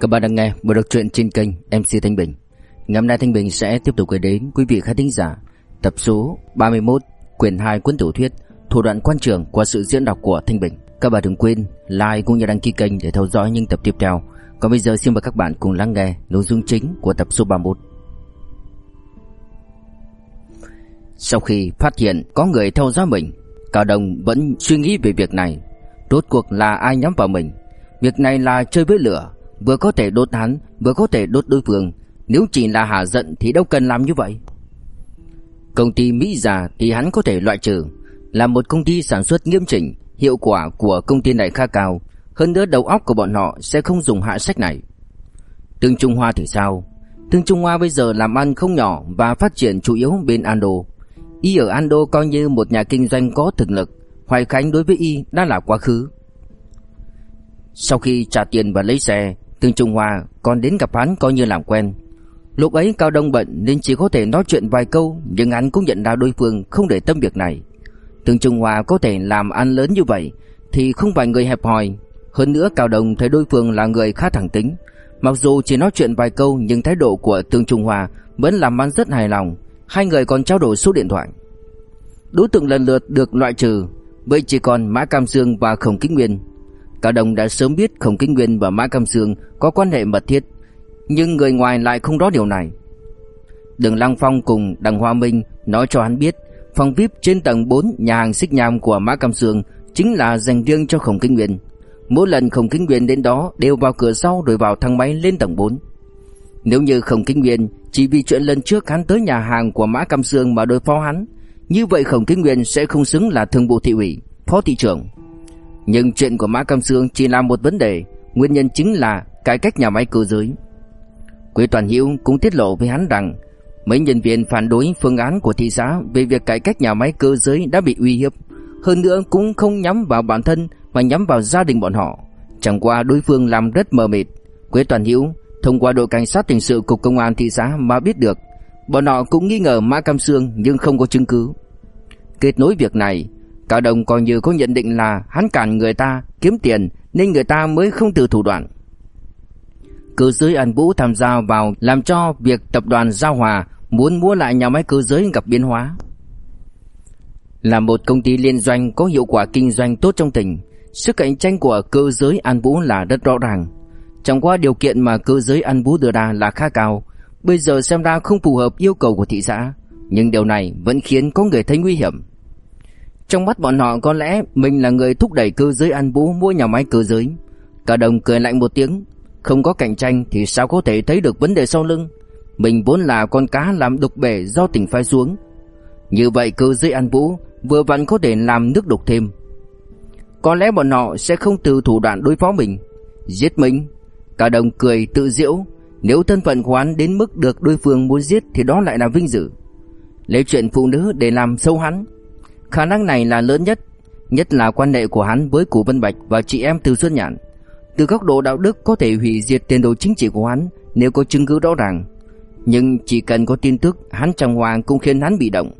Các bạn đang nghe một đọc truyện trên kênh MC Thanh Bình. Ngày hôm nay Thanh Bình sẽ tiếp tục gửi đến quý vị khán thính giả tập số 31 quyển 2 cuốn tiểu thuyết Thủ đoạn quan trường qua sự diễn đọc của Thanh Bình. Các bạn đừng quên like cũng như đăng ký kênh để theo dõi những tập tiếp theo. Còn bây giờ xin mời các bạn cùng lắng nghe nội dung chính của tập số 31. Sau khi phát hiện có người theo dõi mình, Cao Đồng vẫn suy nghĩ về việc này. Rốt cuộc là ai nhắm vào mình? Việc này là chơi với lửa, vừa có thể đốt hắn, vừa có thể đốt đối phương. Nếu chỉ là hạ giận thì đâu cần làm như vậy. Công ty Mỹ Già thì hắn có thể loại trừ, là một công ty sản xuất nghiêm chỉnh, hiệu quả của công ty này khá cao, hơn nữa đầu óc của bọn họ sẽ không dùng hạ sách này. Tương Trung Hoa thì sao? Tương Trung Hoa bây giờ làm ăn không nhỏ và phát triển chủ yếu bên Ando. Y ở Ando coi như một nhà kinh doanh có thực lực, Hoài Khánh đối với Y đã là quá khứ. Sau khi trả tiền và lấy xe, Tương Trung Hoa còn đến gặp hắn coi như làm quen. Lúc ấy Cao Đông bận nên chỉ có thể nói chuyện vài câu, nhưng hắn cũng nhận ra đối phương không để tâm việc này. Tương Trung Hoa có thể làm ăn lớn như vậy thì không phải người hẹp hòi. Hơn nữa Cao Đông thấy đối phương là người khá thẳng tính. Mặc dù chỉ nói chuyện vài câu nhưng thái độ của Tương Trung Hoa vẫn làm hắn rất hài lòng. Hai người còn trao đổi số điện thoại. Đối tượng lần lượt được loại trừ, vậy chỉ còn Mã Cam Dương và Khổng Kính Nguyên. cả đồng đã sớm biết Khổng Kính Nguyên và Mã Cam Dương có quan hệ mật thiết, nhưng người ngoài lại không rõ điều này. Đường Lăng Phong cùng Đặng Hoa Minh nói cho hắn biết, phòng VIP trên tầng 4 nhà hàng xích nham của Mã Cam Dương chính là dành riêng cho Khổng Kính Nguyên. Mỗi lần Khổng Kính Nguyên đến đó đều vào cửa sau rồi vào thang máy lên tầng 4. Nếu như Khổng Kính Nguyên chỉ vì chuyện lần trước hắn tới nhà hàng của Mã Cam Dương mà đối phó hắn, như vậy Khổng Kính Nguyên sẽ không xứng là thường vụ thị ủy, phó thị trưởng. Nhưng chuyện của Mã Cam Sương chỉ là một vấn đề, nguyên nhân chính là cải cách nhà máy cơ giới. Quế Toàn Hữu cũng tiết lộ với hắn rằng mấy nhân viên phản đối phương án của thị xã về việc cải cách nhà máy cơ giới đã bị uy hiếp, hơn nữa cũng không nhắm vào bản thân mà nhắm vào gia đình bọn họ. Chẳng qua đối phương làm rất mờ mịt. Quế Toàn Hữu thông qua đội cảnh sát hình sự cục công an thị xã mà biết được, bọn họ cũng nghi ngờ Mã Cam Sương nhưng không có chứng cứ. Kết nối việc này, Cao Đồng coi như có nhận định là hắn cản người ta kiếm tiền nên người ta mới không từ thủ đoạn. Cơ giới An Vũ tham gia vào làm cho việc tập đoàn Giao Hòa muốn mua lại nhà máy cơ giới gặp biến hóa. Là một công ty liên doanh có hiệu quả kinh doanh tốt trong tỉnh, sức cạnh tranh của cơ giới An Vũ là rất rõ ràng. Chẳng qua điều kiện mà cơ giới ăn bú đưa ra là khá cao, bây giờ xem ra không phù hợp yêu cầu của thị xã, nhưng điều này vẫn khiến có người thấy nguy hiểm. Trong mắt bọn họ có lẽ mình là người thúc đẩy cơ giới ăn bú mua nhà máy cơ giới. Cả đồng cười lạnh một tiếng, không có cạnh tranh thì sao có thể thấy được vấn đề sau lưng. Mình vốn là con cá làm đục bể do tỉnh phai xuống. Như vậy cơ giới ăn bú vừa vặn có thể làm nước đục thêm. Có lẽ bọn họ sẽ không từ thủ đoạn đối phó mình. Giết mình. Cả đồng cười tự diễu. Nếu thân phận của hắn đến mức được đối phương muốn giết thì đó lại là vinh dự. Lấy chuyện phụ nữ để làm sâu hắn Khả năng này là lớn nhất, nhất là quan hệ của hắn với Củ Vân Bạch và chị em Từ Xuân Nhạn. Từ góc độ đạo đức có thể hủy diệt tiền đồ chính trị của hắn nếu có chứng cứ rõ ràng. Nhưng chỉ cần có tin tức hắn trong hoàng cũng khiến hắn bị động.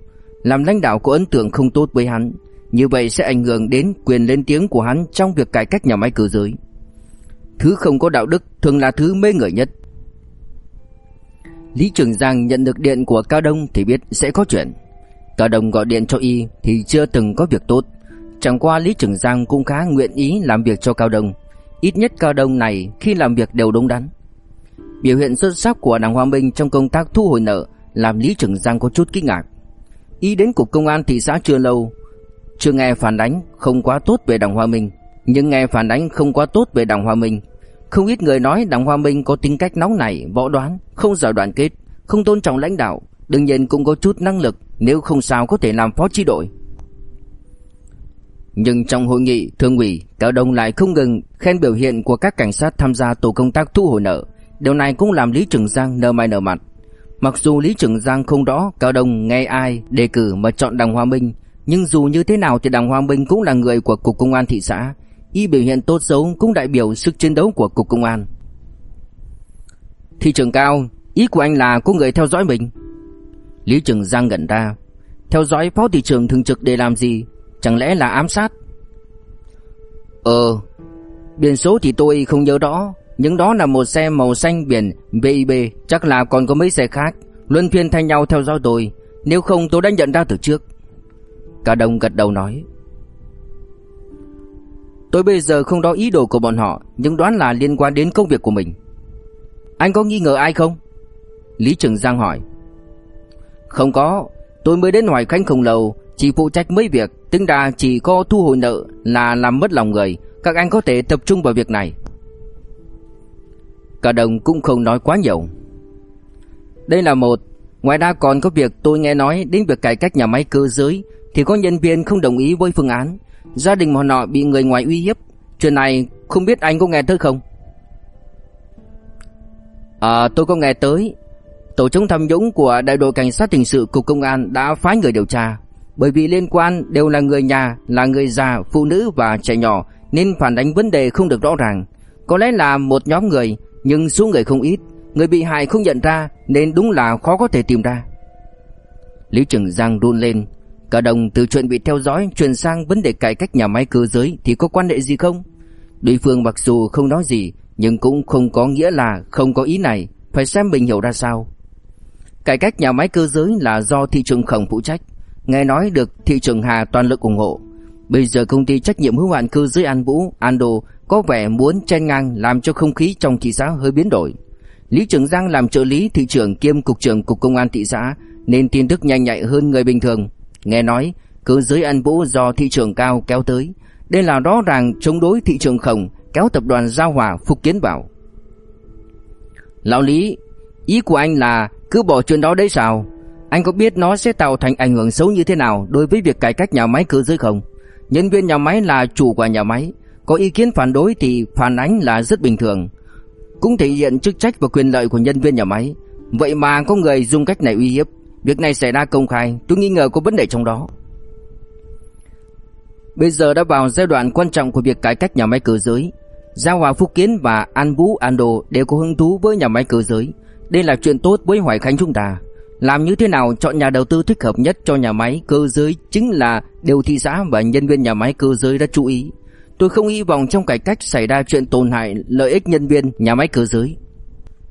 Làm lãnh đạo có ấn tượng không tốt với hắn, như vậy sẽ ảnh hưởng đến quyền lên tiếng của hắn trong việc cải cách nhà máy cử giới. Thứ không có đạo đức thường là thứ mê người nhất. Lý Trường Giang nhận được điện của Cao Đông thì biết sẽ có chuyện. Cao Đông gọi điện cho y thì chưa từng có việc tốt. Chẳng qua Lý Trường Giang cũng khá nguyện ý làm việc cho Cao Đông. Ít nhất Cao Đông này khi làm việc đều đúng đắn. Biểu hiện xuất sắc của đảng Hoa Minh trong công tác thu hồi nợ làm Lý Trường Giang có chút kinh ngạc. Y đến cục công an thị xã chưa lâu, chưa nghe phản ánh không quá tốt về đảng Hoa Minh, nhưng nghe phản ánh không quá tốt về đảng Hoa Minh. Không ít người nói đảng Hoa Minh có tính cách nóng nảy, võ đoán, không giỏi đoàn kết, không tôn trọng lãnh đạo, đương nhiên cũng có chút năng lực, nếu không sao có thể làm phó chi đội. Nhưng trong hội nghị thường ủy, Cao Đông lại không ngừng khen biểu hiện của các cảnh sát tham gia tổ công tác thu hồi nợ. Điều này cũng làm Lý Trường Giang nở mày nở mặt. Mặc dù Lý Trường Giang không rõ Cao Đông nghe ai đề cử mà chọn Đặng Hoa Minh, nhưng dù như thế nào thì Đặng Hoa Minh cũng là người của Cục Công an thị xã. Y biểu hiện tốt xấu cũng đại biểu sức chiến đấu của Cục Công an. Thị trường Cao, ý của anh là có người theo dõi mình. Lý Trường Giang ngẩn ra. Theo dõi phó thị trưởng thường trực để làm gì? Chẳng lẽ là ám sát? Ờ Biển số thì tôi không nhớ rõ Nhưng đó là một xe màu xanh biển VIB Chắc là còn có mấy xe khác. Luân phiên thay nhau theo dõi tôi. Nếu không tôi đã nhận ra từ trước. Cả đồng gật đầu nói. Tôi bây giờ không đo ý đồ của bọn họ, Nhưng đoán là liên quan đến công việc của mình. Anh có nghi ngờ ai không? Lý Trường Giang hỏi. Không có. Tôi mới đến Hoài Khánh không lâu Chỉ phụ trách mấy việc, Tính ra chỉ có thu hồi nợ là làm mất lòng người. Các anh có thể tập trung vào việc này. Cả đồng cũng không nói quá nhiều. Đây là một. Ngoài ra còn có việc tôi nghe nói Đến việc cải cách nhà máy cơ giới, Thì có nhân viên không đồng ý với phương án. Gia đình họ nọ bị người ngoài uy hiếp. Chuyện này không biết anh có nghe tới không? À tôi có nghe tới. Tổ chống tham nhũng của đại đội cảnh sát hình sự cục công an đã phái người điều tra. Bởi vì liên quan đều là người nhà, là người già, phụ nữ và trẻ nhỏ Nên phản ánh vấn đề không được rõ ràng. Có lẽ là một nhóm người nhưng số người không ít. Người bị hại không nhận ra nên đúng là khó có thể tìm ra. Lý Trường Giang run lên. Cả đồng từ chuyện bị theo dõi chuyển sang vấn đề cải cách nhà máy cơ giới thì có quan hệ gì không? Đối phương mặc dù không nói gì nhưng cũng không có nghĩa là không có ý này, phải xem mình hiểu ra sao. Cải cách nhà máy cơ giới là do thị trường khổng phụ trách, nghe nói được thị trường Hà toàn lực ủng hộ. Bây giờ công ty trách nhiệm hữu hạn cơ giới An Vũ, Ando có vẻ muốn chen ngang làm cho không khí trong thị xã hơi biến đổi. Lý Trường Giang làm trợ lý thị trưởng kiêm cục trưởng cục công an thị xã nên tin tức nhanh nhạy hơn người bình thường. Nghe nói cứ giới ăn Vũ do thị trường cao kéo tới, đây là rõ ràng chống đối thị trường khổng kéo tập đoàn Giao Hòa phục kiến vào. Lão Lý, ý của anh là cứ bỏ chuyện đó đấy sao? Anh có biết nó sẽ tạo thành ảnh hưởng xấu như thế nào đối với việc cải cách nhà máy cơ giới không? Nhân viên nhà máy là chủ của nhà máy, có ý kiến phản đối thì phản ánh là rất bình thường. Cũng thể hiện chức trách và quyền lợi của nhân viên nhà máy. Vậy mà có người dùng cách này uy hiếp, việc này xảy ra công khai, tôi nghi ngờ có vấn đề trong đó. Bây giờ đã vào giai đoạn quan trọng của việc cải cách nhà máy cơ giới. Giao Hòa Phúc Kiến và An Vũ đồ đều có hứng thú với nhà máy cơ giới. Đây là chuyện tốt với Hoài Khánh chúng ta. Làm như thế nào chọn nhà đầu tư thích hợp nhất cho nhà máy cơ giới chính là điều thị xã và nhân viên nhà máy cơ giới đã chú ý. Tôi không hy vọng trong cải cách xảy ra chuyện tổn hại lợi ích nhân viên nhà máy cơ giới.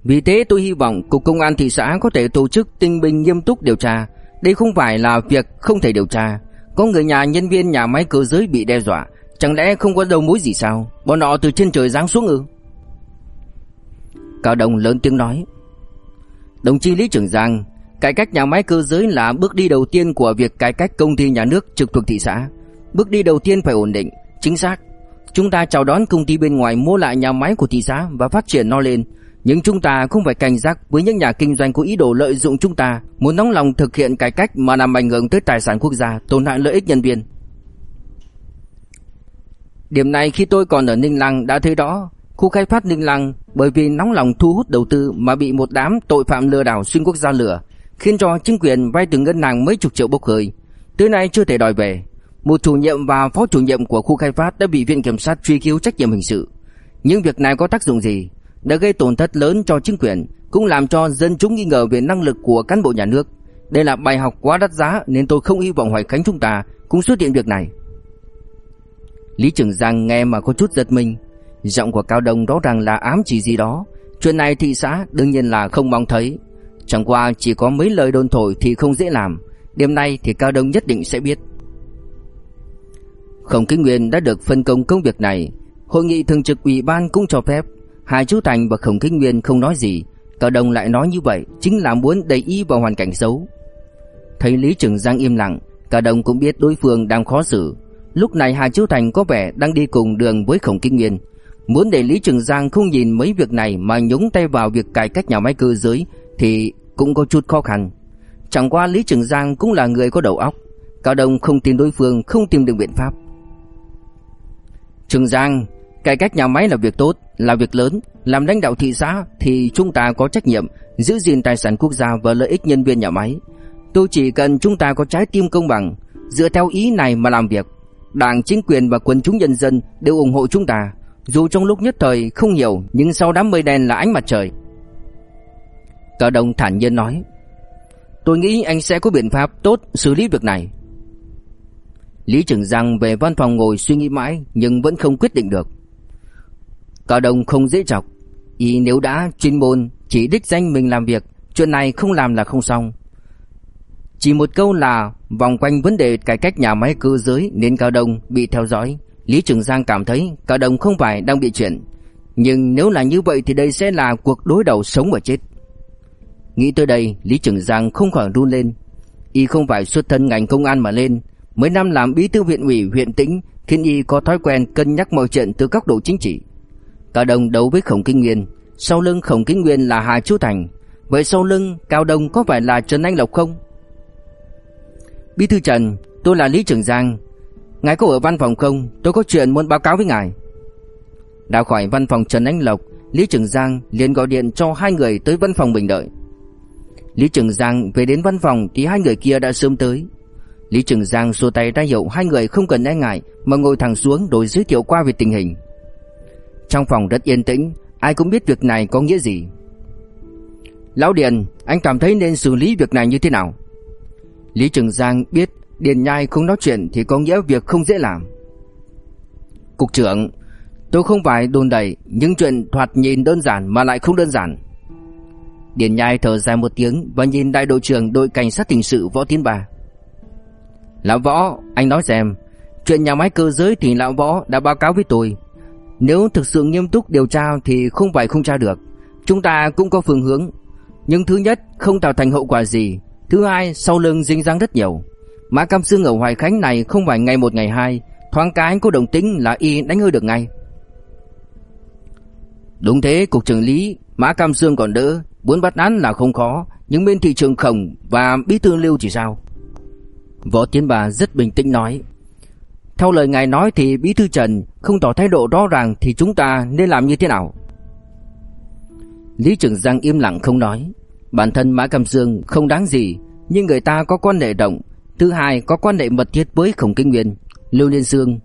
Vì thế tôi hy vọng Cục Công an thị xã có thể tổ chức tinh binh nghiêm túc điều tra. Đây không phải là việc không thể điều tra. Có người nhà nhân viên nhà máy cơ giới bị đe dọa. Chẳng lẽ không có đầu mối gì sao? Bọn họ từ trên trời giáng xuống ư? Cao Đồng lớn tiếng nói. Đồng chí Lý Trường Giang, cải cách nhà máy cơ giới là bước đi đầu tiên của việc cải cách công ty nhà nước trực thuộc thị xã. Bước đi đầu tiên phải ổn định, chính xác. Chúng ta chào đón công ty bên ngoài mua lại nhà máy của thị xã và phát triển nó lên. Nhưng chúng ta không phải cảnh giác với những nhà kinh doanh có ý đồ lợi dụng chúng ta, muốn nóng lòng thực hiện cải cách mà làm ảnh hưởng tới tài sản quốc gia, tổn hại lợi ích nhân viên. Điểm này khi tôi còn ở Ninh Lăng đã thấy đó, khu khai phát Ninh Lăng bởi vì nóng lòng thu hút đầu tư mà bị một đám tội phạm lừa đảo xuyên quốc gia lừa, khiến cho chính quyền vay từ ngân hàng mấy chục triệu bốc hơi, tới nay chưa thể đòi về. Một chủ nhiệm và phó chủ nhiệm của khu khai phát đã bị viện kiểm sát truy cứu trách nhiệm hình sự. Nhưng việc này có tác dụng gì? Đã gây tổn thất lớn cho chính quyền, cũng làm cho dân chúng nghi ngờ về năng lực của cán bộ nhà nước. Đây là bài học quá đắt giá nên tôi không hy vọng Hoài Khánh chúng ta cũng xuất hiện việc này. Lý Trường Giang nghe mà có chút giật mình, giọng của Cao Đông rõ ràng là ám chỉ gì đó. Chuyện này thị xã đương nhiên là không mong thấy. Chẳng qua chỉ có mấy lời đồn thổi thì không dễ làm. Đêm nay thì Cao Đông nhất định sẽ biết. Khổng Kính Nguyên đã được phân công công việc này, hội nghị thường trực ủy ban cũng cho phép. Hai chú Thành và Khổng kinh Nguyên không nói gì, Cao Đông lại nói như vậy chính là muốn đẩy ý vào hoàn cảnh xấu. Thấy Lý Trường Giang im lặng, Cao Đông cũng biết đối phương đang khó xử. Lúc này Hà Chiếu Thành có vẻ đang đi cùng đường với Khổng kinh Nguyên, muốn để Lý Trường Giang không nhìn mấy việc này mà nhúng tay vào việc cải cách nhà máy cơ giới thì cũng có chút khó khăn. Chẳng qua Lý Trường Giang cũng là người có đầu óc, Cao Đông không tin đối phương không tìm được biện pháp. Trường Giang, cải cách nhà máy là việc tốt, là việc lớn, làm lãnh đạo thị xã thì chúng ta có trách nhiệm giữ gìn tài sản quốc gia và lợi ích nhân viên nhà máy. Tôi chỉ cần chúng ta có trái tim công bằng, dựa theo ý này mà làm việc. Đảng, chính quyền và quần chúng nhân dân đều ủng hộ chúng ta, dù trong lúc nhất thời không nhiều nhưng sau đám mây đen là ánh mặt trời. Cao Đông thản nhiên nói, Tôi nghĩ anh sẽ có biện pháp tốt xử lý việc này Lý Trường Giang về văn phòng ngồi suy nghĩ mãi Nhưng vẫn không quyết định được Cao Đông không dễ chọc. Y nếu đã, chuyên môn Chỉ đích danh mình làm việc, Chuyện này không làm là không xong. Chỉ một câu là Vòng quanh vấn đề cải cách nhà máy cơ giới Nên Cao Đông bị theo dõi. Lý Trường Giang cảm thấy Cao Đông không phải đang bị chuyện Nhưng nếu là như vậy Thì đây sẽ là cuộc đối đầu sống và chết. Nghĩ tới đây, Lý Trường Giang không khỏi run lên. Y không phải xuất thân ngành công an mà lên. Mấy năm làm bí thư huyện ủy, huyện Tĩnh, khiến y có thói quen cân nhắc mọi chuyện từ góc độ chính trị. Cao Đông đấu với Khổng Kinh Nguyên, sau lưng Khổng Kinh Nguyên là Hà Chu Thành, vậy sau lưng Cao Đông có phải là Trần Anh Lộc không? Bí thư Trần, tôi là Lý Trường Giang. Ngài có ở văn phòng không? Tôi có chuyện muốn báo cáo với ngài. Đã khỏi văn phòng Trần Anh Lộc, Lý Trường Giang liền gọi điện cho hai người tới văn phòng bình đợi. Lý Trường Giang về đến văn phòng thì hai người kia đã sớm tới. Lý Trường Giang xua tay ra hiệu hai người không cần e ngại mà ngồi thẳng xuống rồi giới thiệu qua về tình hình. Trong phòng rất yên tĩnh, ai cũng biết việc này có nghĩa gì. Lão Điền, anh cảm thấy nên xử lý việc này như thế nào? Lý Trường Giang biết Điền Nhai không nói chuyện thì có nghĩa việc không dễ làm. Cục trưởng, tôi không phải đồn đẩy những chuyện thoạt nhìn đơn giản mà lại không đơn giản. Điền Nhai thở dài một tiếng và nhìn đại đội trưởng đội cảnh sát hình sự Võ Tiến Ba. Lão Võ, anh nói xem, chuyện nhà máy cơ giới thì Lão Võ đã báo cáo với tôi. Nếu thực sự nghiêm túc điều tra thì không phải không tra được. Chúng ta cũng có phương hướng. Nhưng thứ nhất, không tạo thành hậu quả gì. Thứ hai, sau lưng dính dáng rất nhiều. Mã Cam Sương ở Hoài Khánh này không phải ngày một ngày hai, thoáng cái có đồng tính là y đánh hơi được ngay. Đúng thế, cục trưởng lý, Mã Cam Sương còn đỡ, muốn bắt án là không khó, nhưng bên thị trường khổng và bí thư lưu thì sao? Võ Tiến Bà rất bình tĩnh nói theo lời ngài nói thì Bí Thư Trần không tỏ thái độ rõ ràng thì chúng ta nên làm như thế nào? Lý Trường Giang im lặng không nói. Bản thân Mã Cam Dương không đáng gì Nhưng người ta có quan hệ động Thứ hai có quan hệ mật thiết với Khổng Kinh Nguyên Lưu Liên Sương.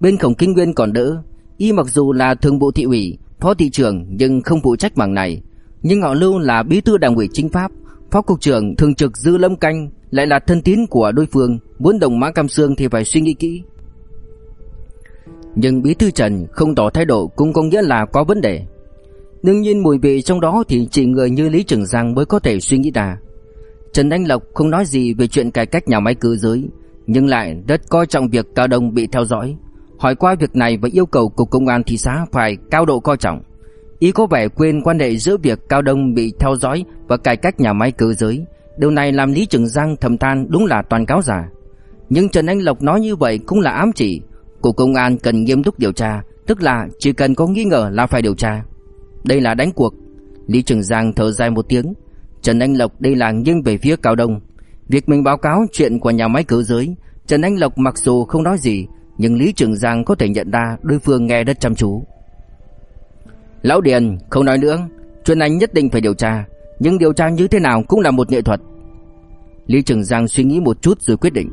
Bên Khổng Kinh Nguyên còn đỡ. Y mặc dù là thường vụ thị ủy Phó thị trưởng nhưng không phụ trách mảng này. Nhưng họ Lưu là bí thư đảng ủy chính pháp Phó cục trưởng thường trực Dư Lâm Canh lại là thân tín của đối phương, muốn đồng Mã Cam Sương thì phải suy nghĩ kỹ. Nhưng Bí thư Trần không tỏ thái độ cũng có nghĩa là có vấn đề. Đương nhiên mùi vị trong đó thì chỉ người như Lý Trường Giang mới có thể suy nghĩ ra. Trần Anh Lộc không nói gì về chuyện cải cách nhà máy cơ giới, nhưng lại rất coi trọng việc Cao Đông bị theo dõi. Hỏi qua việc này và yêu cầu Cục Công an thị xã phải cao độ coi trọng. Ý có vẻ quên quan hệ giữa việc Cao Đông bị theo dõi và cải cách nhà máy cơ giới, Điều này làm Lý Trường Giang thầm than đúng là toàn cáo giả. Nhưng Trần Anh Lộc nói như vậy cũng là ám chỉ. Cục công an cần nghiêm túc điều tra, tức là chỉ cần có nghi ngờ là phải điều tra. Đây là đánh cuộc. Lý Trường Giang thở dài một tiếng. Trần Anh Lộc đây là nghiêng về phía Cao Đông. Việc mình báo cáo chuyện của nhà máy cơ giới, Trần Anh Lộc mặc dù không nói gì, nhưng Lý Trường Giang có thể nhận ra đối phương nghe rất chăm chú. Lão Điền, không nói nữa, chuyện này nhất định phải điều tra, nhưng điều tra như thế nào cũng là một nghệ thuật. Lý Trường Giang suy nghĩ một chút rồi quyết định.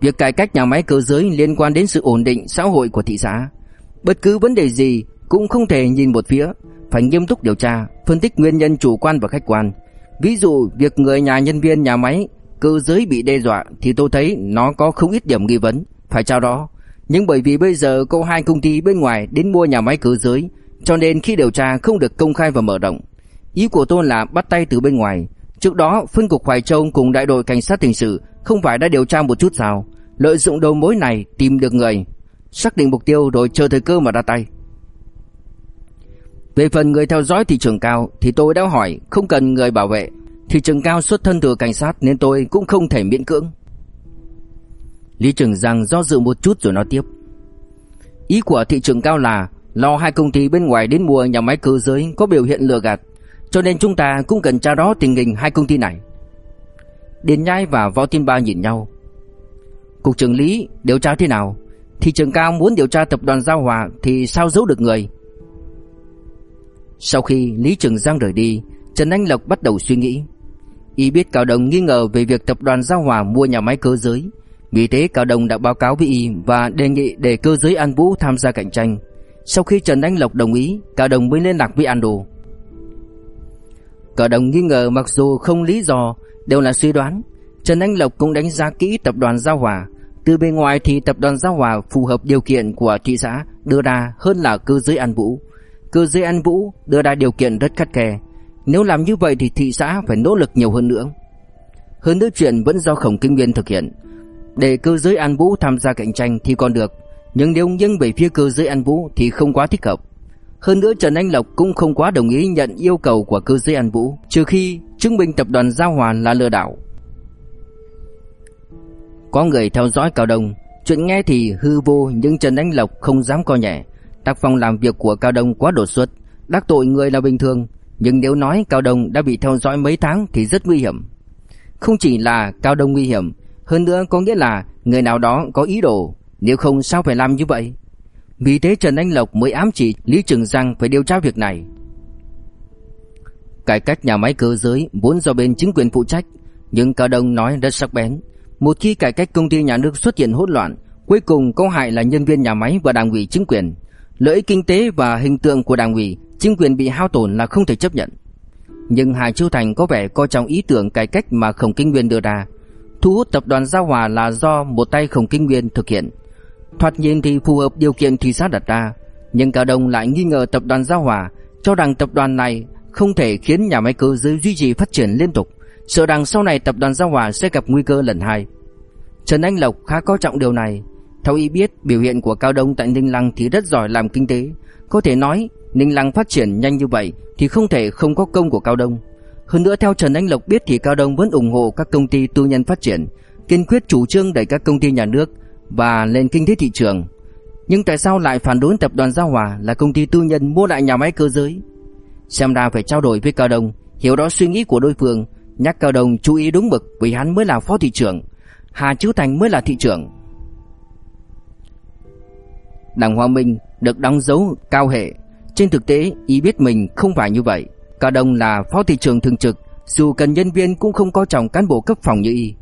Việc cải cách nhà máy cơ giới liên quan đến sự ổn định xã hội của thị xã. Bất cứ vấn đề gì cũng không thể nhìn một phía, phải nghiêm túc điều tra, phân tích nguyên nhân chủ quan và khách quan. Ví dụ việc người nhà nhân viên nhà máy cơ giới bị đe dọa thì tôi thấy nó có không ít điểm nghi vấn, phải chào đó. Nhưng bởi vì bây giờ có hai công ty bên ngoài đến mua nhà máy cơ giới, cho nên khi điều tra không được công khai và mở rộng. Ý của tôi là bắt tay từ bên ngoài. Trước đó, phân cục Hoài Châu cùng đại đội cảnh sát hình sự không phải đã điều tra một chút sao? Lợi dụng đầu mối này tìm được người, xác định mục tiêu rồi chờ thời cơ mà ra tay. Về phần người theo dõi thị trường cao thì tôi đã hỏi không cần người bảo vệ. Thị trường cao xuất thân từ cảnh sát nên tôi cũng không thể miễn cưỡng. Lý Trường Giang do dự một chút rồi nói tiếp. Ý của thị trường cao là lo hai công ty bên ngoài đến mua nhà máy cơ giới có biểu hiện lừa gạt cho nên chúng ta cũng cần tra rõ tình hình hai công ty này Điền Nhai và Võ thiên Ba nhìn nhau. Cục trưởng lý, điều tra thế nào? Thị trường cao muốn điều tra tập đoàn Giao Hòa Thì sao giấu được người? Sau khi Lý Trường Giang rời đi, Trần Anh Lộc bắt đầu suy nghĩ. Y biết Cao Đồng nghi ngờ về việc tập đoàn Giao Hòa mua nhà máy cơ giới. Vì thế, Cao Đồng đã báo cáo với Y Và đề nghị để cơ giới An Vũ tham gia cạnh tranh. Sau khi Trần Anh Lộc đồng ý, Cao Đồng mới liên lạc với An Đồ. Cao đồng nghi ngờ mặc dù không lý do đều là suy đoán. Trần Anh Lộc cũng đánh giá kỹ tập đoàn Giao Hòa. Từ bên ngoài thì tập đoàn Giao Hòa phù hợp điều kiện của thị xã đưa ra hơn là cơ giới An Vũ. Cơ giới An Vũ đưa ra điều kiện rất khắt khe. Nếu làm như vậy thì thị xã phải nỗ lực nhiều hơn nữa. Hơn nữa chuyện vẫn do Khổng Kinh Nguyên thực hiện. Để cơ giới An Vũ tham gia cạnh tranh thì còn được, nhưng nếu nghiêng về phía cơ giới An Vũ thì không quá thích hợp. Hơn nữa Trần Anh Lộc cũng không quá đồng ý nhận yêu cầu của cơ giới An Vũ, trừ khi chứng minh tập đoàn Giao Hòa là lừa đảo. Có người theo dõi Cao Đông, chuyện nghe thì hư vô nhưng Trần Anh Lộc không dám coi nhẹ. Tác phong làm việc của Cao Đông quá đột xuất, đắc tội người là bình thường, nhưng nếu nói Cao Đông đã bị theo dõi mấy tháng thì rất nguy hiểm. Không chỉ là Cao Đông nguy hiểm, hơn nữa có nghĩa là người nào đó có ý đồ, nếu không sao phải làm như vậy. Vì thế Trần Anh Lộc mới ám chỉ Lý Trường Giang phải điều tra việc này. Cải cách nhà máy cơ giới vốn do bên chính quyền phụ trách, nhưng Cao Đông nói rất sắc bén. Một khi cải cách công ty nhà nước xuất hiện hỗn loạn, cuối cùng có hại là nhân viên nhà máy và đảng ủy chính quyền. Lợi ích kinh tế và hình tượng của đảng ủy, chính quyền bị hao tổn là không thể chấp nhận. Nhưng Hà Châu Thành có vẻ coi trọng ý tưởng cải cách mà Khổng Kinh Nguyên đưa ra. Thu hút tập đoàn Giao Hòa là do một tay Khổng Kinh Nguyên thực hiện. Thoạt nhìn thì phù hợp điều kiện thị xã đặt ra, nhưng Cao Đông lại nghi ngờ tập đoàn Giao Hòa, cho rằng tập đoàn này không thể khiến nhà máy cơ giới duy trì phát triển liên tục, sợ rằng sau này tập đoàn Giao Hòa sẽ gặp nguy cơ lần hai. Trần Anh Lộc khá coi trọng điều này, theo ý biết biểu hiện của Cao Đông tại Ninh Lăng thì rất giỏi làm kinh tế, có thể nói Ninh Lăng phát triển nhanh như vậy thì không thể không có công của Cao Đông. Hơn nữa theo Trần Anh Lộc biết thì Cao Đông vẫn ủng hộ các công ty tư nhân phát triển, kiên quyết chủ trương đẩy các công ty nhà nước và lên kinh tế thị trường. Nhưng tại sao lại phản đối tập đoàn Giao Hòa là công ty tư nhân mua lại nhà máy cơ giới? Xem ra phải trao đổi với Cao Đông, hiểu rõ suy nghĩ của đối phương, nhắc Cao Đông chú ý đúng mực vì hắn mới là phó thị trưởng, Hà Chữ Thành mới là thị trưởng. Đảng Hoa Minh được đóng dấu cao hệ, trên thực tế y biết mình không phải như vậy. Cao Đông là phó thị trưởng thường trực, dù cần nhân viên cũng không có trọng cán bộ cấp phòng như y.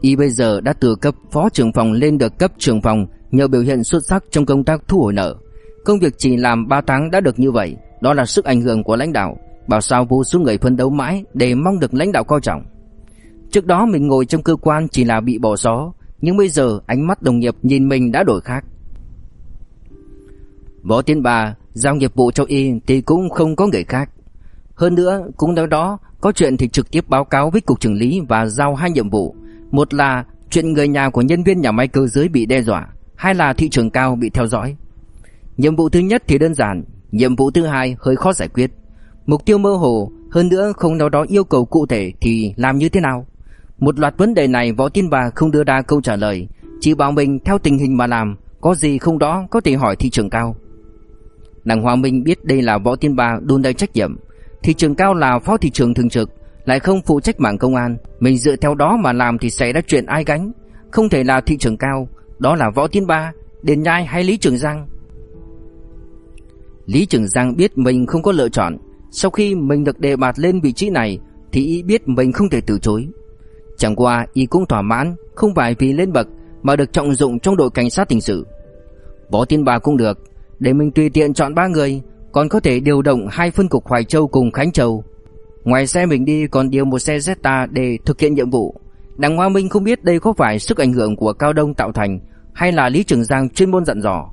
Y bây giờ đã từ cấp phó trưởng phòng lên được cấp trưởng phòng nhờ biểu hiện xuất sắc trong công tác thu hồi nợ. Công việc chỉ làm 3 tháng đã được như vậy, đó là sức ảnh hưởng của lãnh đạo, bảo sao vô số người phấn đấu mãi để mong được lãnh đạo coi trọng. Trước đó mình ngồi trong cơ quan chỉ là bị bỏ xó, nhưng bây giờ ánh mắt đồng nghiệp nhìn mình đã đổi khác. Võ Tiến Bà giao nghiệp vụ cho y thì cũng không có người khác. Hơn nữa, cũng đó đó, có chuyện thì trực tiếp báo cáo với cục trưởng lý và giao hai nhiệm vụ. Một là chuyện người nhà của nhân viên nhà máy cơ giới bị đe dọa, hai là thị trường cao bị theo dõi. Nhiệm vụ thứ nhất thì đơn giản, nhiệm vụ thứ hai hơi khó giải quyết. Mục tiêu mơ hồ, hơn nữa không nào đó yêu cầu cụ thể thì làm như thế nào? Một loạt vấn đề này Võ Tiên Bà không đưa ra câu trả lời, chỉ bảo mình theo tình hình mà làm, có gì không đó có thể hỏi thị trường cao. Đảng Hoàng Minh biết đây là Võ Tiên Bà đôn đầy trách nhiệm, thị trường cao là phó thị trường thường trực, lại không phụ trách mảng công an, mình dựa theo đó mà làm thì xảy ra chuyện ai gánh, không thể là thị trường cao, đó là Võ Tiên Ba, Đền Nhai hay Lý Trường Giang. Lý Trường Giang biết mình không có lựa chọn, sau khi mình được đề bạt lên vị trí này thì y biết mình không thể từ chối. Chẳng qua y cũng thỏa mãn, không phải vì lên bậc mà được trọng dụng trong đội cảnh sát hình sự. Võ Tiên Ba cũng được, để mình tùy tiện chọn ba người, còn có thể điều động hai phân cục Hoài Châu cùng Khánh Châu. Ngoài xe mình đi còn điều một xe Zeta để thực hiện nhiệm vụ. Đặng Hoa Minh không biết đây có phải sức ảnh hưởng của Cao Đông tạo thành hay là Lý Trường Giang chuyên môn dặn dò.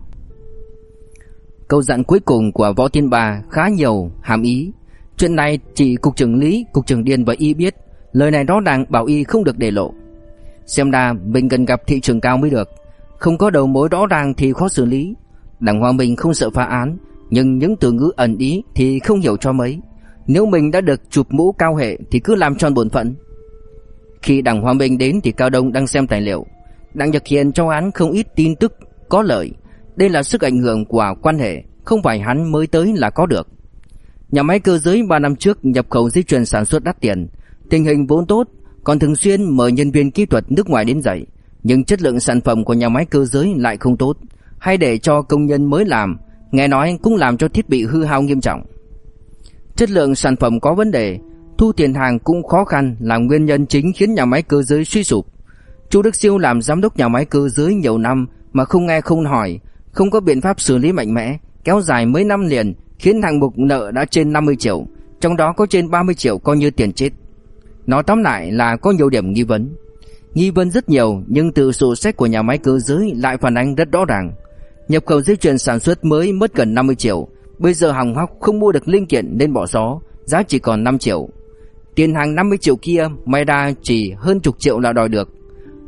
Câu dặn cuối cùng của Võ Tiên bà khá nhiều hàm ý. Chuyện này chỉ cục trưởng Lý, cục trưởng Điền và Y biết, lời này rõ ràng bảo Y không được để lộ. Xem ra mình cần gặp thị trường cao mới được, không có đầu mối rõ ràng thì khó xử lý. đặng Hoa Minh không sợ phá án, nhưng những từ ngữ ẩn ý thì không hiểu cho mấy. Nếu mình đã được chụp mũ cao hệ thì cứ làm tròn bổn phận. Khi Đảng Hoa Minh đến thì Cao Đông đang xem tài liệu. Đảng Nhật Hiền cho án không ít tin tức có lợi. Đây là sức ảnh hưởng của quan hệ, không phải hắn mới tới là có được. Nhà máy cơ giới 3 năm trước nhập khẩu dây chuyền sản xuất đắt tiền, tình hình vốn tốt, còn thường xuyên mời nhân viên kỹ thuật nước ngoài đến dạy, nhưng chất lượng sản phẩm của nhà máy cơ giới lại không tốt, hay để cho công nhân mới làm, nghe nói cũng làm cho thiết bị hư hao nghiêm trọng. Chất lượng sản phẩm có vấn đề, thu tiền hàng cũng khó khăn là nguyên nhân chính khiến nhà máy cơ giới suy sụp. Chu Đức Siêu làm giám đốc nhà máy cơ giới nhiều năm mà không nghe không hỏi, không có biện pháp xử lý mạnh mẽ, kéo dài mấy năm liền khiến hạng mục nợ đã trên 50 triệu, trong đó có trên 30 triệu coi như tiền chết. Nói tóm lại là có nhiều điểm nghi vấn. Nghi vấn rất nhiều nhưng từ sổ sách của nhà máy cơ giới lại phản ánh rất rõ ràng. Nhập khẩu dây chuyền sản xuất mới mất gần 50 triệu, bây giờ hỏng hóc không mua được linh kiện nên bỏ gió giá chỉ còn 5 triệu. Tiền hàng 50 triệu kia may ra chỉ hơn chục triệu là đòi được.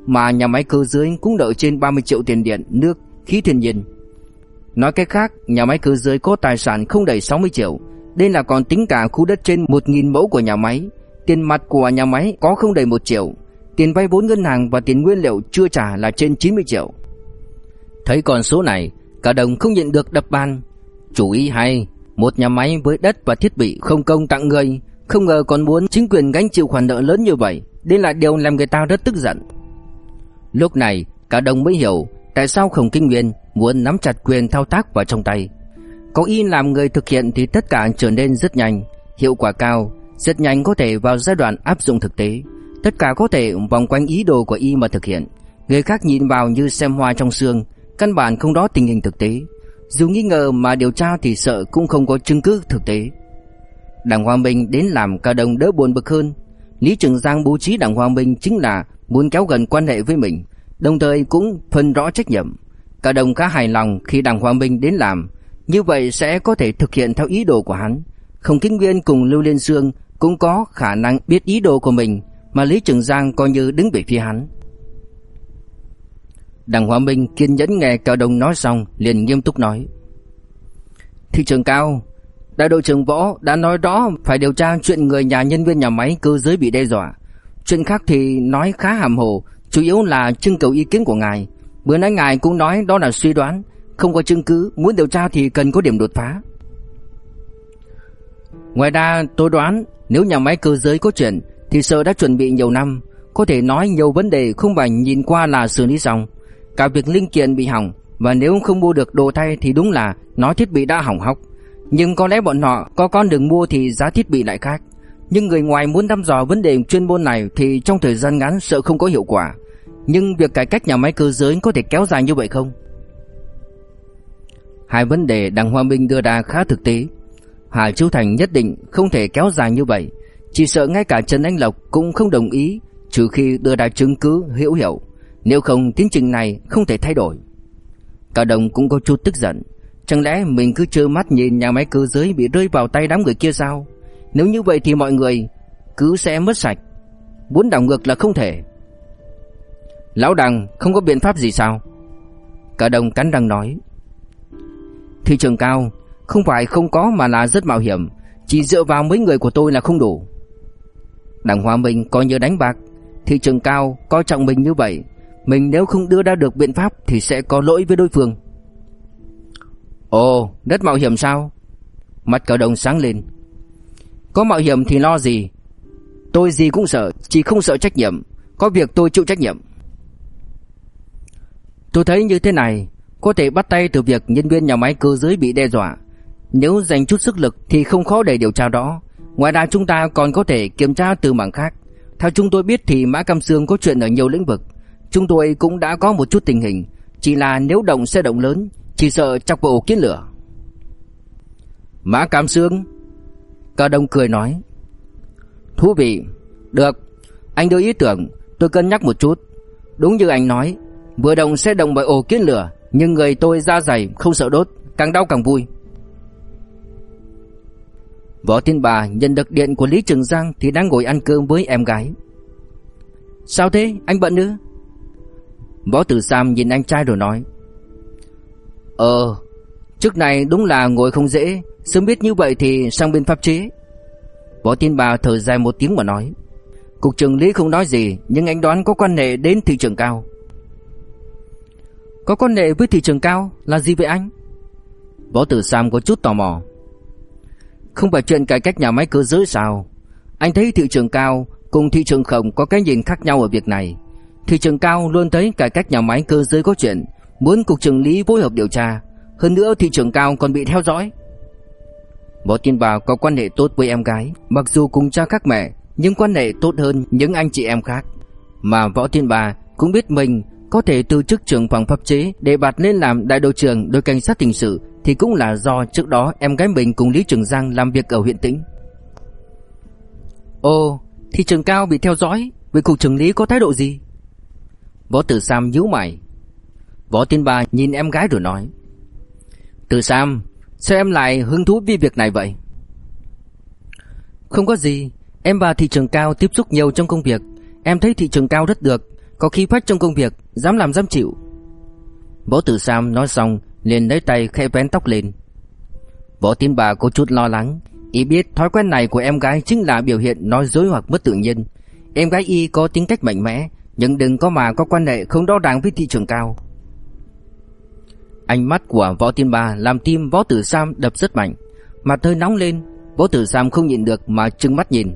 Mà nhà máy cơ giới cũng đợi trên 30 triệu tiền điện, nước, khí thiên nhiên. Nói cách khác, nhà máy cơ giới có tài sản không đầy 60 triệu, đây là còn tính cả khu đất trên 1.000 mẫu của nhà máy. Tiền mặt của nhà máy có không đầy 1 triệu, tiền vay vốn ngân hàng và tiền nguyên liệu chưa trả là trên 90 triệu. Thấy còn số này, cả đồng không nhận được đập bàn. Chủ ý hay, một nhà máy với đất và thiết bị không công tặng người, không ngờ còn muốn chính quyền gánh chịu khoản nợ lớn như vậy, đây là điều làm người ta rất tức giận. Lúc này, cả đồng mới hiểu tại sao Khổng Kinh Nguyên muốn nắm chặt quyền thao tác vào trong tay. Có y làm người thực hiện thì tất cả trở nên rất nhanh, hiệu quả cao, rất nhanh có thể vào giai đoạn áp dụng thực tế. Tất cả có thể vòng quanh ý đồ của y mà thực hiện. Người khác nhìn vào như xem hoa trong xương, căn bản không đó tình hình thực tế. Dù nghi ngờ mà điều tra thì sợ cũng không có chứng cứ thực tế. Đảng Hoàng Minh đến làm cả đồng đỡ buồn bực hơn. Lý Trường Giang bố trí Đảng Hoàng Minh chính là muốn kéo gần quan hệ với mình, đồng thời cũng phân rõ trách nhiệm. Cả đồng khá hài lòng khi Đảng Hoàng Minh đến làm, như vậy sẽ có thể thực hiện theo ý đồ của hắn. Không Kinh Nguyên cùng Lưu Liên Sương cũng có khả năng biết ý đồ của mình, mà Lý Trường Giang coi như đứng về phía hắn. Đặng Hóa Minh kiên nhẫn nghe Cao Đông nói xong, liền nghiêm túc nói. Thị trường cao, Đại đội trưởng Võ đã nói rõ Phải điều tra chuyện người nhà nhân viên nhà máy cơ giới bị đe dọa. Chuyện khác thì nói khá hàm hồ, Chủ yếu là trưng cầu ý kiến của ngài. Bữa nãy ngài cũng nói đó là suy đoán, Không có chứng cứ, Muốn điều tra thì cần có điểm đột phá. Ngoài ra, tôi đoán Nếu nhà máy cơ giới có chuyện, Thì sợ đã chuẩn bị nhiều năm, Có thể nói nhiều vấn đề không phải nhìn qua là xử lý xong. Cả việc linh kiện bị hỏng, Và nếu không mua được đồ thay thì đúng là nó thiết bị đã hỏng hóc. Nhưng có lẽ bọn họ có con đường mua thì giá thiết bị lại khác. Nhưng người ngoài muốn thăm dò vấn đề chuyên môn này Thì trong thời gian ngắn sợ không có hiệu quả. Nhưng việc cải cách nhà máy cơ giới có thể kéo dài như vậy không? Hai vấn đề Đặng Hoa Minh đưa ra khá thực tế. Hà Châu Thành nhất định không thể kéo dài như vậy. Chỉ sợ ngay cả Trần Anh Lộc cũng không đồng ý, Trừ khi đưa ra chứng cứ hữu hiệu nếu không, tiến trình này không thể thay đổi. Cả đồng cũng có chút tức giận. Chẳng lẽ mình cứ trơ mắt nhìn nhà máy cơ giới bị rơi vào tay đám người kia sao? Nếu như vậy thì mọi người cứ sẽ mất sạch. Muốn đảo ngược là không thể. Lão đằng, không có biện pháp gì sao? Cả đồng cắn răng nói. Thị trường cao, Không phải không có mà là rất mạo hiểm. Chỉ dựa vào mấy người của tôi là không đủ. Đảng Hòa Minh coi như đánh bạc. Thị trường cao coi trọng mình như vậy mình nếu không đưa ra được biện pháp Thì sẽ có lỗi với đối phương. Ồ rất mạo hiểm sao? Mặt cờ đồng sáng lên. Có mạo hiểm thì lo gì? Tôi gì cũng sợ, Chỉ không sợ trách nhiệm. Có việc tôi chịu trách nhiệm. Tôi thấy như thế này, Có thể bắt tay từ việc nhân viên nhà máy cơ giới bị đe dọa. Nếu dành chút sức lực Thì không khó để điều tra đó. Ngoài ra chúng ta còn có thể kiểm tra từ mảng khác. Theo chúng tôi biết thì Mã Cam Sương có chuyện ở nhiều lĩnh vực. Chúng tôi cũng đã có một chút tình hình. Chỉ là nếu động sẽ động lớn, Chỉ sợ chọc vào kiến lửa. Mã Cam Sương. Cao Đông cười nói. Thú vị. Được. Anh đưa ý tưởng, Tôi cân nhắc một chút. Đúng như anh nói, Vừa động sẽ động bởi ổ kiến lửa, Nhưng người tôi da dày, không sợ đốt, Càng đau càng vui. Võ Thiên Bà nhận được điện của Lý Trường Giang Thì đang ngồi ăn cơm với em gái. Sao thế? Anh bận nữa? Võ Tử Sam nhìn anh trai rồi nói Ờ Trước này đúng là ngồi không dễ, Sớm biết như vậy thì sang bên pháp chế. Võ Tiên Bà thở dài một tiếng mà nói, Cục trưởng Lý không nói gì, Nhưng anh đoán có quan hệ đến thị trường cao. Có quan hệ với thị trường cao Là gì vậy anh? Võ Tử Sam có chút tò mò. Không phải chuyện cải cách nhà máy cơ giới sao? Anh thấy thị trường cao Cùng thị trường khổng có cái nhìn khác nhau ở việc này. Thị trường cao luôn thấy cải cách nhà máy cơ giới có chuyện, Muốn cục trưởng lý phối hợp điều tra. Hơn nữa, thị trường cao còn bị theo dõi. Võ Tiên Bảo có quan hệ tốt với em gái, Mặc dù cùng cha khác mẹ, Nhưng quan hệ tốt hơn những anh chị em khác. Mà Võ Tiên Bà cũng biết mình Có thể từ chức trưởng phòng pháp chế Để bạt lên làm đại đội trưởng đội cảnh sát hình sự Thì cũng là do trước đó em gái mình cùng Lý Trường Giang làm việc ở huyện Tĩnh. Ồ, Thị trường cao bị theo dõi, Vậy cục trưởng lý có thái độ gì? Võ Tử Sam nhíu mày. Võ Tiên Ba nhìn em gái rồi nói Tử Sam, Sao em lại hứng thú với việc này vậy? Không có gì, Em và thị trường cao tiếp xúc nhiều trong công việc. Em thấy thị trường cao rất được, Có khí phách trong công việc, Dám làm dám chịu. Võ Tử Sam nói xong, liền lấy tay khẽ vén tóc lên. Võ tiên Bà có chút lo lắng, Ý biết thói quen này của em gái chính là biểu hiện nói dối hoặc mất tự nhiên. Em gái y có tính cách mạnh mẽ nhưng đừng có mà có quan hệ không đo ràng với thị trường cao. Ánh mắt của Võ Tiên Ba làm tim Võ Tử Sam đập rất mạnh Mặt hơi nóng lên Võ Tử Sam không nhịn được mà trừng mắt nhìn.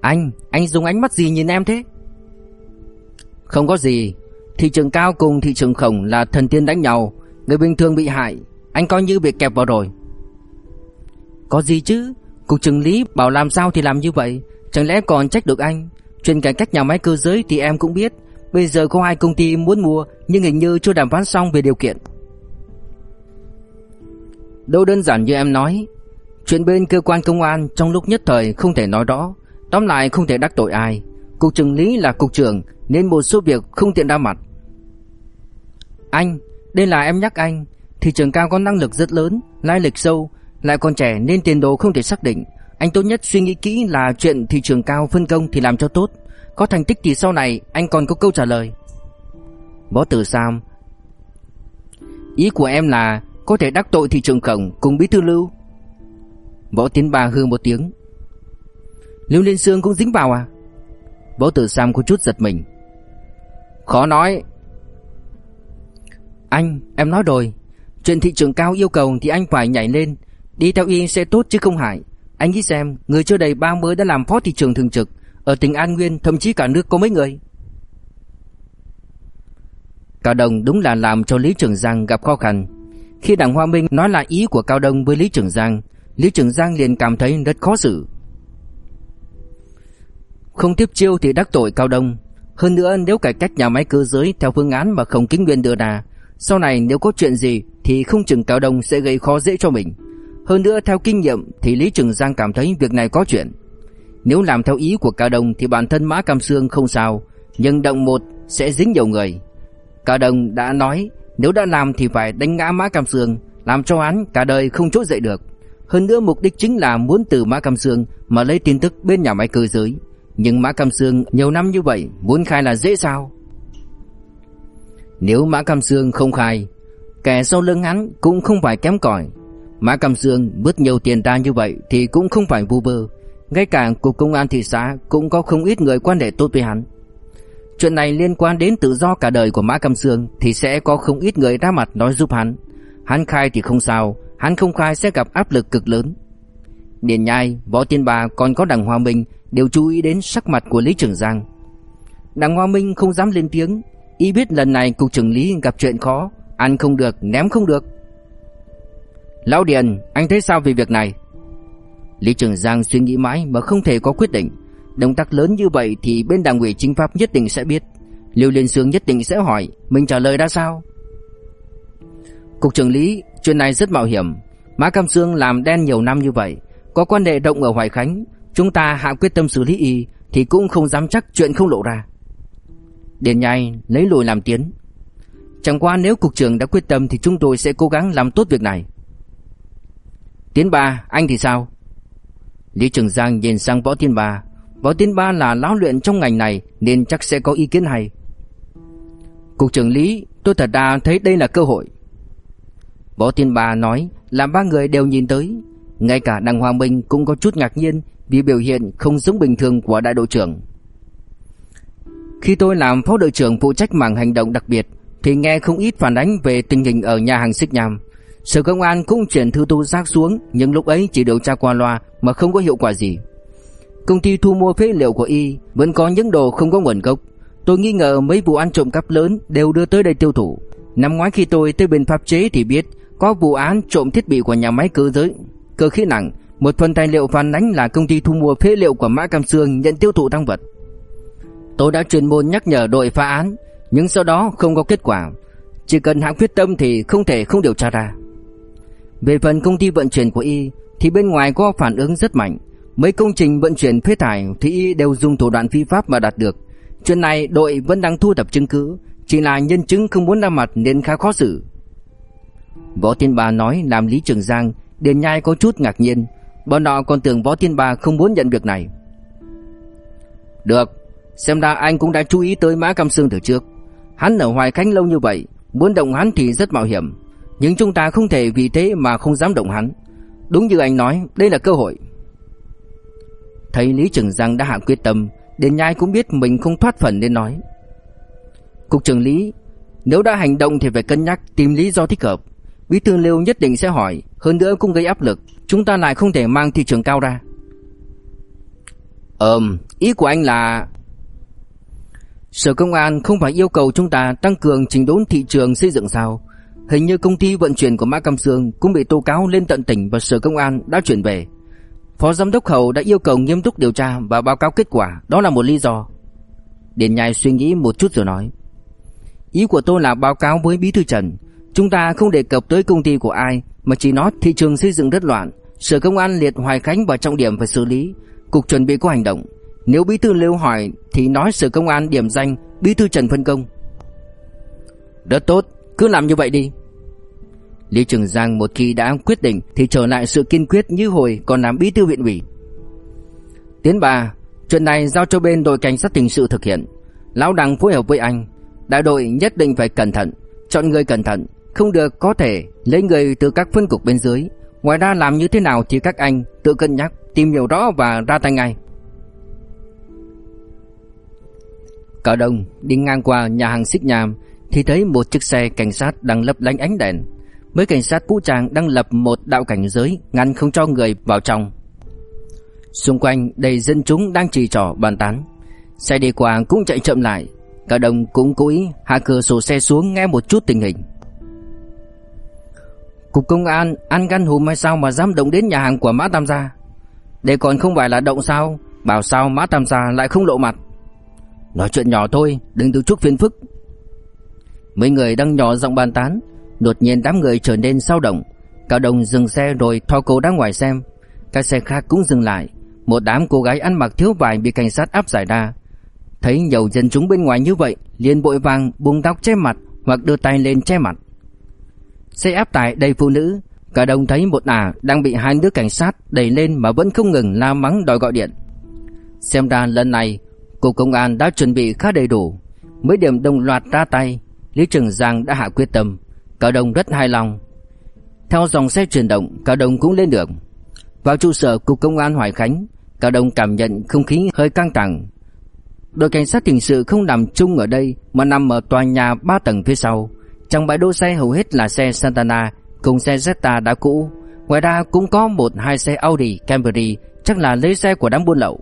Anh, anh dùng ánh mắt gì nhìn em thế? Không có gì Thị trường cao cùng thị trường khổng là thần tiên đánh nhau Người bình thường bị hại Anh coi như bị kẹp vào rồi. Có gì chứ Cục trưởng lý bảo làm sao thì làm như vậy Chẳng lẽ còn trách được anh? Chuyện cải cách nhà máy cơ giới thì em cũng biết, Bây giờ có hai công ty muốn mua, Nhưng hình như chưa đàm phán xong về điều kiện. Đâu đơn giản như em nói, Chuyện bên cơ quan công an trong lúc nhất thời không thể nói rõ, Tóm lại không thể đắc tội ai. Cục trưởng lý là cục trưởng, Nên một số việc không tiện ra mặt. Anh, Đây là em nhắc anh, Thị trường cao có năng lực rất lớn, Lai lịch sâu, Lại còn trẻ nên tiền đồ không thể xác định. Anh tốt nhất suy nghĩ kỹ là chuyện thị trường cao phân công thì làm cho tốt. Có thành tích thì sau này anh còn có câu trả lời. Võ Tử Sam Ý của em là Có thể đắc tội thị trường khổng cùng bí thư lưu. Võ Tiến Ba hư một tiếng. Lưu Liên Sương cũng dính vào à? Võ Tử Sam có chút giật mình. Khó nói. Anh, em nói rồi. Chuyện thị trường cao yêu cầu thì anh phải nhảy lên. Đi theo y sẽ tốt chứ không hại. Anh nghĩ xem, Người chưa đầy 30 đã làm phó thị trường thường trực. Ở tỉnh An Nguyên, thậm chí cả nước có mấy người? Cao Đông đúng là làm cho Lý Trường Giang gặp khó khăn. Khi đảng Hoa Minh nói là ý của Cao Đông với Lý Trường Giang, Lý Trường Giang liền cảm thấy rất khó xử. Không tiếp chiêu thì đắc tội Cao Đông. Hơn nữa, nếu cải cách nhà máy cơ giới theo phương án mà không kính nguyên đưa ra, Sau này nếu có chuyện gì thì không chừng Cao Đông sẽ gây khó dễ cho mình. Hơn nữa theo kinh nghiệm thì Lý Trường Giang cảm thấy việc này có chuyện Nếu làm theo ý của Cao Đông thì bản thân Mã Cam Sương không sao Nhưng động một sẽ dính nhiều người Cao Đông đã nói nếu đã làm thì phải đánh ngã Mã Cam Sương Làm cho hắn cả đời không trỗi dậy được hơn nữa mục đích chính là muốn từ Mã Cam Sương mà lấy tin tức bên nhà máy cơ giới. Nhưng Mã Cam Sương nhiều năm như vậy muốn khai là dễ sao? Nếu Mã Cam Sương không khai, kẻ sau lưng hắn cũng không phải kém cỏi. Mã Cam Sương bớt nhiều tiền ra như vậy thì cũng không phải vu vơ. Ngay cả cục công an thị xã cũng có không ít người quan hệ tốt với hắn. Chuyện này liên quan đến tự do cả đời của Mã Cam Sương thì sẽ có không ít người ra mặt nói giúp hắn. Hắn khai thì không sao, hắn không khai sẽ gặp áp lực cực lớn. Điền Nhai, Võ Tiên Bà còn có Đặng Hoa Minh đều chú ý đến sắc mặt của Lý Trường Giang. Đặng Hoa Minh không dám lên tiếng, y biết lần này cục trưởng Lý gặp chuyện khó, ăn không được, ném không được. Lão Điền, anh thấy sao về việc này? Lý Trường Giang suy nghĩ mãi mà không thể có quyết định. Động tác lớn như vậy thì bên đảng ủy chính pháp nhất định sẽ biết. Liêu Liên Sương nhất định sẽ hỏi, mình trả lời ra sao? Cục trưởng Lý, chuyện này rất mạo hiểm. Mã Cam Sương làm đen nhiều năm như vậy, có quan hệ rộng ở Hoài Khánh, chúng ta hạ quyết tâm xử lý y thì cũng không dám chắc chuyện không lộ ra. Điền Nhai lấy lùi làm tiến. Chẳng qua nếu cục trưởng đã quyết tâm thì chúng tôi sẽ cố gắng làm tốt việc này. Tiến Ba, anh thì sao? Lý Trường Giang nhìn sang Võ Tiến Ba. Võ Tiến Ba là lão luyện trong ngành này nên chắc sẽ có ý kiến hay. Cục trưởng Lý, tôi thật ra thấy đây là cơ hội. Võ Tiến Ba nói làm ba người đều nhìn tới Ngay cả Đặng Hoàng Minh cũng có chút ngạc nhiên Vì biểu hiện không giống bình thường của đại đội trưởng Khi tôi làm phó đội trưởng phụ trách mảng hành động đặc biệt Thì nghe không ít phản ánh về tình hình ở nhà hàng xích nham Sở công an cũng chuyển thư tố giác xuống Nhưng lúc ấy chỉ điều tra qua loa mà không có hiệu quả gì Công ty thu mua phế liệu của y Vẫn có những đồ không có nguồn gốc Tôi nghi ngờ mấy vụ ăn trộm cắp lớn đều đưa tới đây tiêu thụ Năm ngoái khi tôi tới bên pháp chế thì biết có vụ án trộm thiết bị của nhà máy cơ giới cơ khí nặng, một phần tài liệu phản ánh là công ty thu mua phế liệu của Mã Cam Sương nhận tiêu thụ tăng vật. Tôi đã chuyên môn nhắc nhở đội phá án, nhưng sau đó không có kết quả. Chỉ cần hãng quyết tâm thì không thể không điều tra ra. Về phần công ty vận chuyển của y thì bên ngoài có phản ứng rất mạnh. Mấy công trình vận chuyển phế thải thì y đều dùng thủ đoạn phi pháp mà đạt được. Chuyện này đội vẫn đang thu thập chứng cứ, chỉ là nhân chứng không muốn ra mặt nên khá khó xử. Võ Tiên Bà nói làm Lý Trường Giang, Điền Nhai có chút ngạc nhiên, bọn họ còn tưởng Võ Tiên Bà không muốn nhận việc này. Được, xem ra anh cũng đã chú ý tới Mã Cam Sương từ trước. Hắn ở Hoài Khánh lâu như vậy, muốn động hắn thì rất mạo hiểm, nhưng chúng ta không thể vì thế mà không dám động hắn. Đúng như anh nói, đây là cơ hội. Thấy Lý Trường Giang đã hạ quyết tâm, đến Nhai cũng biết mình không thoát phần nên nói. Cục trưởng Lý, nếu đã hành động thì phải cân nhắc tìm lý do thích hợp. Bí thư Lưu nhất định sẽ hỏi, hơn nữa cũng gây áp lực, chúng ta lại không thể mang thị trường cao ra. Ờm ý của anh là Sở Công an không phải yêu cầu chúng ta tăng cường trình đốn thị trường xây dựng sao? Hình như công ty vận chuyển của Mã Cam Sương cũng bị tố cáo lên tận tỉnh và Sở Công an đã chuyển về. Phó Giám đốc Hầu đã yêu cầu nghiêm túc điều tra và báo cáo kết quả, đó là một lý do. Điền Nhai suy nghĩ một chút rồi nói. Ý của tôi là báo cáo với Bí thư Trần, chúng ta không đề cập tới công ty của ai mà chỉ nói thị trường xây dựng rất loạn, Sở Công an liệt Hoài Khánh vào trọng điểm phải xử lý, cục chuẩn bị có hành động. Nếu Bí thư Lưu hỏi thì nói Sở Công an điểm danh Bí thư Trần phân công. Rất tốt, cứ làm như vậy đi. Lý Trường Giang một khi đã quyết định thì trở lại sự kiên quyết như hồi còn làm bí thư huyện ủy. Tiến bà, chuyện này giao cho bên đội cảnh sát hình sự thực hiện. Lão Đăng phối hợp với anh. Đại đội nhất định phải cẩn thận, chọn người cẩn thận, không được có thể lấy người từ các phân cục bên dưới. Ngoài ra làm như thế nào thì các anh tự cân nhắc, tìm hiểu rõ và ra tay ngay. Cả đông đi ngang qua nhà hàng xích nham thì thấy một chiếc xe cảnh sát đang lấp lánh ánh đèn. Mấy cảnh sát vũ trang đang lập một đạo cảnh giới ngăn không cho người vào trong. Xung quanh đầy dân chúng đang chỉ trỏ bàn tán. Xe đi qua cũng chạy chậm lại. Cả đồng cũng cố ý hạ cửa sổ xe xuống nghe một chút tình hình. Cục công an ăn gan hùm hay sao mà dám động đến nhà hàng của Mã Tam Gia? Đây còn không phải là động sao? Bảo sao Mã Tam Gia lại không lộ mặt? Nói chuyện nhỏ thôi, đừng tự chuốc phiền phức. Mấy người đang nhỏ giọng bàn tán, Đột nhiên đám người trở nên sao động. Cao Đông dừng xe rồi thò cổ ra ngoài xem. Các xe khác cũng dừng lại. Một đám cô gái ăn mặc thiếu vải bị cảnh sát áp giải ra. Thấy nhiều dân chúng bên ngoài như vậy liền bội vàng buông tóc che mặt Hoặc đưa tay lên che mặt. Xe áp tải đầy phụ nữ. Cả đồng thấy một ả đang bị hai đứa cảnh sát đẩy lên mà vẫn không ngừng la mắng đòi gọi điện. Xem ra lần này, Cục Công an đã chuẩn bị khá đầy đủ. Mấy điểm đồng loạt ra tay, Lý Trường Giang đã hạ quyết tâm. Cao Đông rất hài lòng. Theo dòng xe chuyển động, Cao Đông cũng lên đường. Vào trụ sở cục công an Hoài Khánh, Cao Đông cảm nhận không khí hơi căng thẳng. Đội cảnh sát hình sự không nằm chung ở đây mà nằm ở tòa nhà 3 tầng phía sau. Trong bãi đỗ xe hầu hết là xe Santana cùng xe Jetta đã cũ. Ngoài ra cũng có một hai xe Audi Camry, chắc là lấy xe của đám buôn lậu.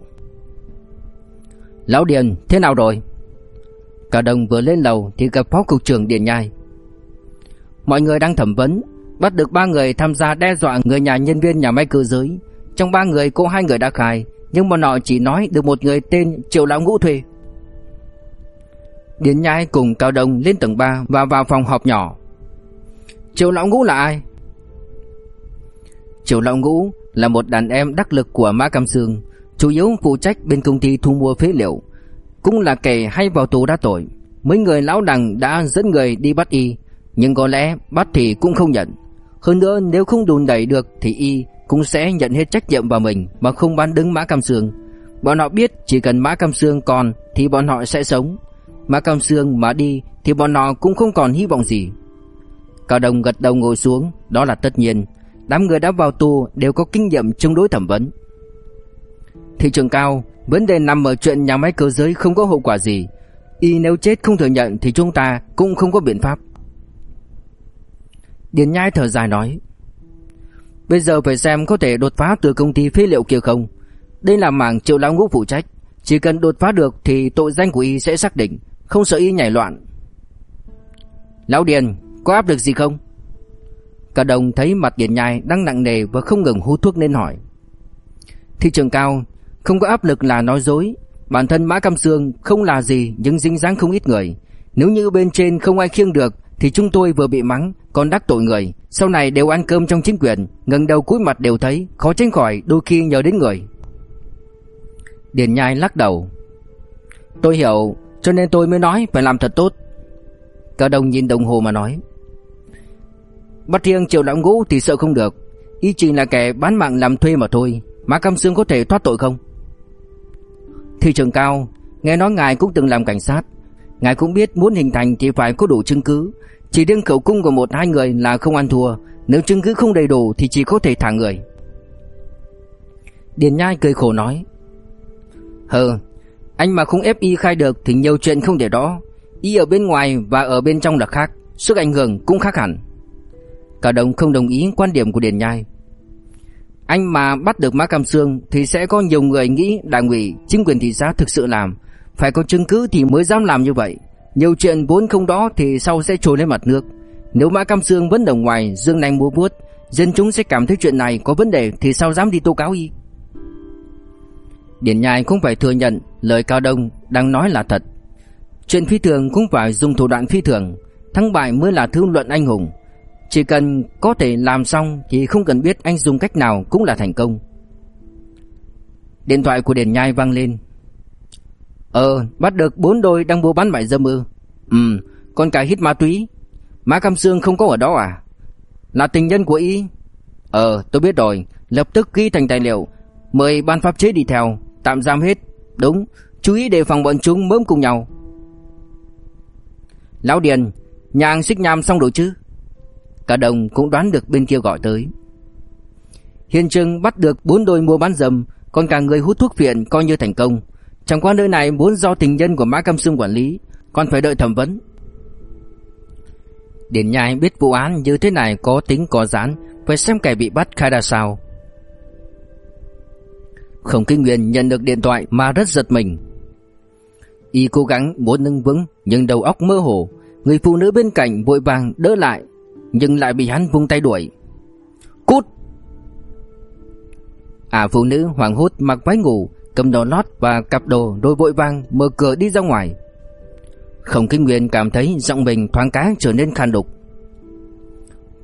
Lão Điền, thế nào rồi? Cả đồng vừa lên lầu thì gặp phó cục trưởng Điền Nhai. Mọi người đang thẩm vấn, Bắt được ba người tham gia đe dọa người nhà nhân viên nhà máy cơ giới Trong ba người có hai người đã khai, Nhưng bọn họ chỉ nói được một người tên Triệu Lão Ngũ thuê Điền Nhai cùng Cao Đông lên tầng 3 Và vào phòng họp nhỏ Triệu Lão Ngũ là ai? Triệu Lão Ngũ là một đàn em đắc lực của Mã Cam Sương, Chủ yếu phụ trách bên công ty thu mua phế liệu cũng là kẻ hay vào tù đã tội. Mấy người lão đằng đã dẫn người đi bắt y, nhưng có lẽ bắt thì cũng không nhận. Hơn nữa, nếu không đùn đẩy được Thì y cũng sẽ nhận hết trách nhiệm vào mình Mà không bán đứng Mã Cam Sương. Bọn họ biết chỉ cần Mã Cam Sương còn Thì bọn họ sẽ sống. Mã Cam Sương mà đi Thì bọn họ cũng không còn hy vọng gì. Cao Đồng gật đầu ngồi xuống, Đó là tất nhiên. Đám người đã vào tù đều có kinh nghiệm chống đối thẩm vấn. Thị trường cao Vấn đề nằm ở chuyện nhà máy cơ giới không có hậu quả gì. Y nếu chết không thừa nhận Thì chúng ta cũng không có biện pháp. Điền Nhai thở dài nói, Bây giờ phải xem có thể đột phá từ công ty phế liệu kia không. Đây là mảng triệu lão ngũ phụ trách. Chỉ cần đột phá được thì tội danh của y sẽ xác định, Không sợ y nhảy loạn. Lão Điền, có áp lực gì không? Cả đồng thấy mặt Điền Nhai đang nặng nề và không ngừng hút thuốc nên hỏi. Thị trường cao không có áp lực là nói dối. Bản thân Mã Cam Sương không là gì, Nhưng dính dáng không ít người. Nếu như bên trên không ai khiêng được, Thì chúng tôi vừa bị mắng, còn đắc tội người. Sau này đều ăn cơm trong chính quyền, ngẩng đầu cúi mặt đều thấy, Khó tránh khỏi đôi khi nhờ đến người. Điền Nhai lắc đầu. Tôi hiểu, Cho nên tôi mới nói phải làm thật tốt. Cao Đông nhìn đồng hồ mà nói. Bắt riêng triệu lão ngũ thì sợ không được. Y chỉ là kẻ bán mạng làm thuê mà thôi. Mã Cam Sương có thể thoát tội không? Thị trường cao, Nghe nói ngài cũng từng làm cảnh sát. Ngài cũng biết muốn hình thành thì phải có đủ chứng cứ. Chỉ riêng khẩu cung của một hai người là không ăn thua. Nếu chứng cứ không đầy đủ thì chỉ có thể thả người. Điền Nhai cười khổ nói, Hờ, Anh mà không ép y khai được Thì nhiều chuyện không để đó. Y ở bên ngoài và ở bên trong là khác, Sức ảnh hưởng cũng khác hẳn. Cả đồng không đồng ý quan điểm của Điền Nhai. Anh mà bắt được Mã Cam Sương Thì sẽ có nhiều người nghĩ đảng ủy Chính quyền thị xã thực sự làm. Phải có chứng cứ thì mới dám làm như vậy. Nhiều chuyện vốn không đó thì sau sẽ trồi lên mặt nước. Nếu Mã Cam Sương vẫn ở ngoài Dương nanh múa vuốt Dân chúng sẽ cảm thấy chuyện này có vấn đề Thì sao dám đi tố cáo y? Điển Nhai cũng phải thừa nhận lời Cao Đông đang nói là thật. Chuyện phi thường cũng phải dùng thủ đoạn phi thường, thắng bại mới là thứ luận anh hùng. Chỉ cần có thể làm xong thì không cần biết anh dùng cách nào cũng là thành công. Điện thoại của Điền Nhai vang lên. Ờ, bắt được bốn đôi đang mua bán mại dâm ư? Ừ, con cái hít ma túy. Má Cam Sương không có ở đó à? Là tình nhân của y? Ờ, tôi biết rồi, lập tức ghi thành tài liệu, mời ban pháp chế đi theo, Tạm giam hết Đúng Chú ý đề phòng bọn chúng mớm cùng nhau Lão Điền Nhà xích nham xong rồi chứ Cả đồng cũng đoán được bên kia gọi tới. Hiện trường bắt được bốn đôi mua bán dầm Còn cả người hút thuốc phiện coi như thành công. Chẳng qua nơi này muốn do tình nhân của Mã Cam Sương quản lý Còn phải đợi thẩm vấn. Điển nhai biết vụ án như thế này có tính có gián Phải xem kẻ bị bắt khai ra sao. Khổng Kinh Nguyên nhận được điện thoại mà rất giật mình. Y cố gắng muốn nâng vững nhưng đầu óc mơ hồ, người phụ nữ bên cạnh vội vàng đỡ lại nhưng lại bị hắn vung tay đuổi. Cút! À phụ nữ hoảng hốt mặc váy ngủ, cầm đồ lót và cặp đồ đôi vội vang mở cửa đi ra ngoài. Khổng Kinh Nguyên cảm thấy giọng mình thoáng cá trở nên khàn đục.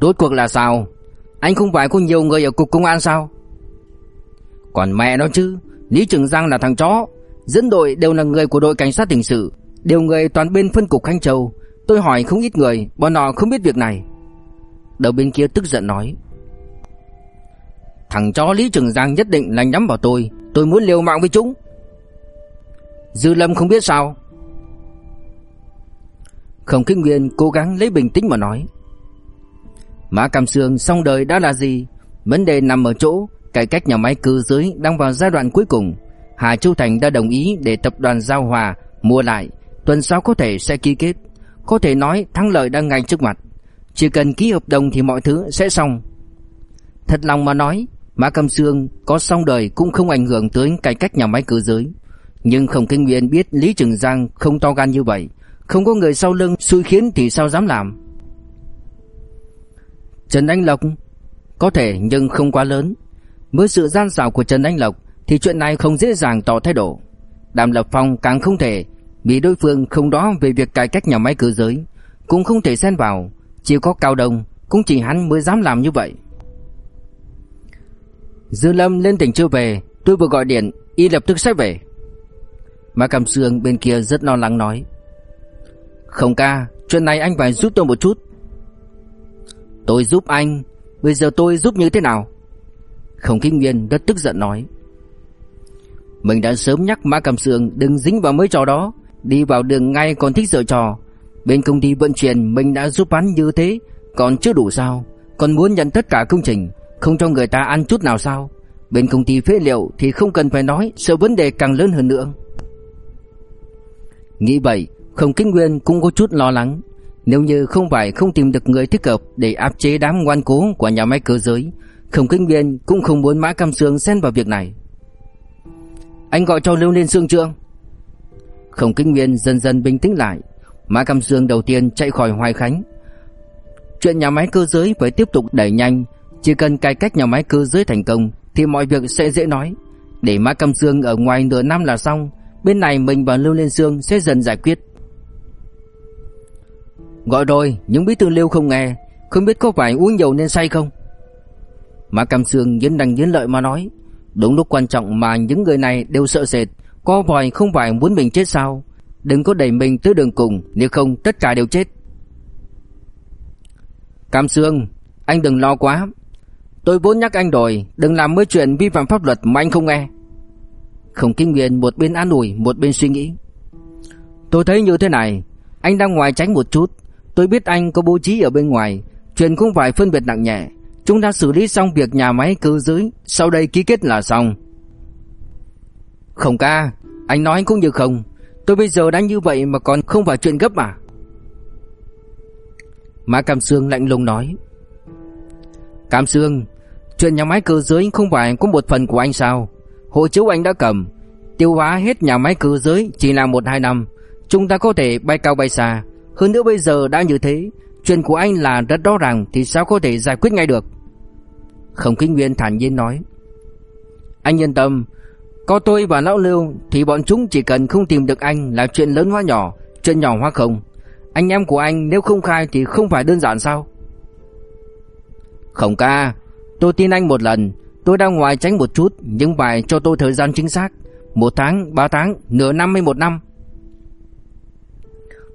Rốt cuộc là sao? Anh không phải có nhiều người ở cục công an sao? Còn mẹ nó chứ Lý Trường Giang là thằng chó Dẫn đội đều là người của đội cảnh sát hình sự Đều người toàn bên phân cục Khanh Châu Tôi hỏi không ít người Bọn họ không biết việc này Đầu bên kia tức giận nói Thằng chó Lý Trường Giang nhất định là nhắm vào tôi Tôi muốn liều mạng với chúng Dư Lâm không biết sao Khổng Kinh Nguyên cố gắng lấy bình tĩnh mà nói Mã Cam Sương xong đời đã là gì Vấn đề nằm ở chỗ Cải cách nhà máy cơ giới đang vào giai đoạn cuối cùng. Hà Châu Thành đã đồng ý để tập đoàn Giao Hòa mua lại, tuần sau có thể sẽ ký kết. Có thể nói thắng lợi đang ngay trước mặt. Chỉ cần ký hợp đồng thì mọi thứ sẽ xong. Thật lòng mà nói, Mã Cầm Sương có xong đời cũng không ảnh hưởng tới cải cách nhà máy cơ giới. Nhưng không kinh Nguyên biết Lý Trường Giang không to gan như vậy. Không có người sau lưng xui khiến thì sao dám làm. Trần Anh Lộc Có thể nhưng không quá lớn với sự gian xảo của Trần Anh Lộc thì chuyện này không dễ dàng tỏ thái độ. Đàm Lập Phong càng không thể vì đối phương không đó về việc cải cách nhà máy cơ giới, cũng không thể xen vào, chỉ có Cao Đông, cũng chỉ hắn mới dám làm như vậy. Dư Lâm lên tỉnh chưa về, tôi vừa gọi điện, y lập tức sẽ về. Mà Cam Sương bên kia rất lo lắng nói. Không ca, chuyện này anh phải giúp tôi một chút. Tôi giúp anh, bây giờ tôi giúp như thế nào? Khổng Kinh Nguyên rất tức giận nói Mình đã sớm nhắc Mã Cầm Sương đừng dính vào mấy trò đó Đi vào đường ngay còn thích sợ trò Bên công ty vận chuyển mình đã giúp hắn như thế, Còn chưa đủ sao Còn muốn nhận tất cả công trình, Không cho người ta ăn chút nào sao Bên công ty phế liệu thì không cần phải nói, Sợ vấn đề càng lớn hơn nữa Nghĩ vậy, Khổng Kinh Nguyên cũng có chút lo lắng Nếu như không phải không tìm được người thích hợp Để áp chế đám ngoan cố của nhà máy cơ giới, Khổng Kinh Nguyên cũng không muốn Mã Cam Sương xen vào việc này. Anh gọi cho Lưu Liên Sương chưa? Khổng Kinh Nguyên dần dần bình tĩnh lại. Mã Cam Sương đầu tiên chạy khỏi Hoài Khánh. Chuyện nhà máy cơ giới phải tiếp tục đẩy nhanh. Chỉ cần cải cách nhà máy cơ giới thành công thì mọi việc sẽ dễ nói. Để Mã Cam Sương ở ngoài nửa năm là xong. Bên này mình và Lưu Liên Sương sẽ dần giải quyết. Gọi rồi, những bí thư Lưu không nghe. Không biết có phải uống nhiều nên say không? Mã Cam Sương vẫn đang diễn lợi mà nói Đúng lúc quan trọng mà những người này đều sợ sệt Co vòi không phải muốn mình chết sao Đừng có đẩy mình tới đường cùng, Nếu không tất cả đều chết. Cam Sương Anh đừng lo quá. Tôi vốn nhắc anh rồi, Đừng làm mấy chuyện vi phạm pháp luật mà anh không nghe. Khổng Kinh Nguyên một bên an ủi, Một bên suy nghĩ. Tôi thấy như thế này, Anh đang ngoài tránh một chút. Tôi biết anh có bố trí ở bên ngoài, Chuyện không phải phân biệt nặng nhẹ. Chúng ta xử lý xong việc nhà máy cơ giới, Sau đây ký kết là xong. Không ca, Anh nói cũng như không. Tôi bây giờ đang như vậy mà còn không phải chuyện gấp à? Mã Cam Sương lạnh lùng nói. Cam Sương, Chuyện nhà máy cơ giới không phải có một phần của anh sao? Hộ chiếu anh đã cầm. Tiêu hóa hết nhà máy cơ giới Chỉ là một hai năm. Chúng ta có thể bay cao bay xa. Hơn nữa bây giờ đã như thế, Chuyện của anh là rất rõ ràng Thì sao có thể giải quyết ngay được? Khổng Kinh Nguyên thản nhiên nói. Anh yên tâm có tôi và Lão Lưu Thì bọn chúng chỉ cần không tìm được anh Là chuyện lớn hóa nhỏ Chuyện nhỏ hóa không. Anh em của anh nếu không khai thì không phải đơn giản sao? Không ca Tôi tin anh một lần. Tôi đang ngoài tránh một chút Nhưng phải cho tôi thời gian chính xác. Một tháng, ba tháng, nửa năm hay một năm?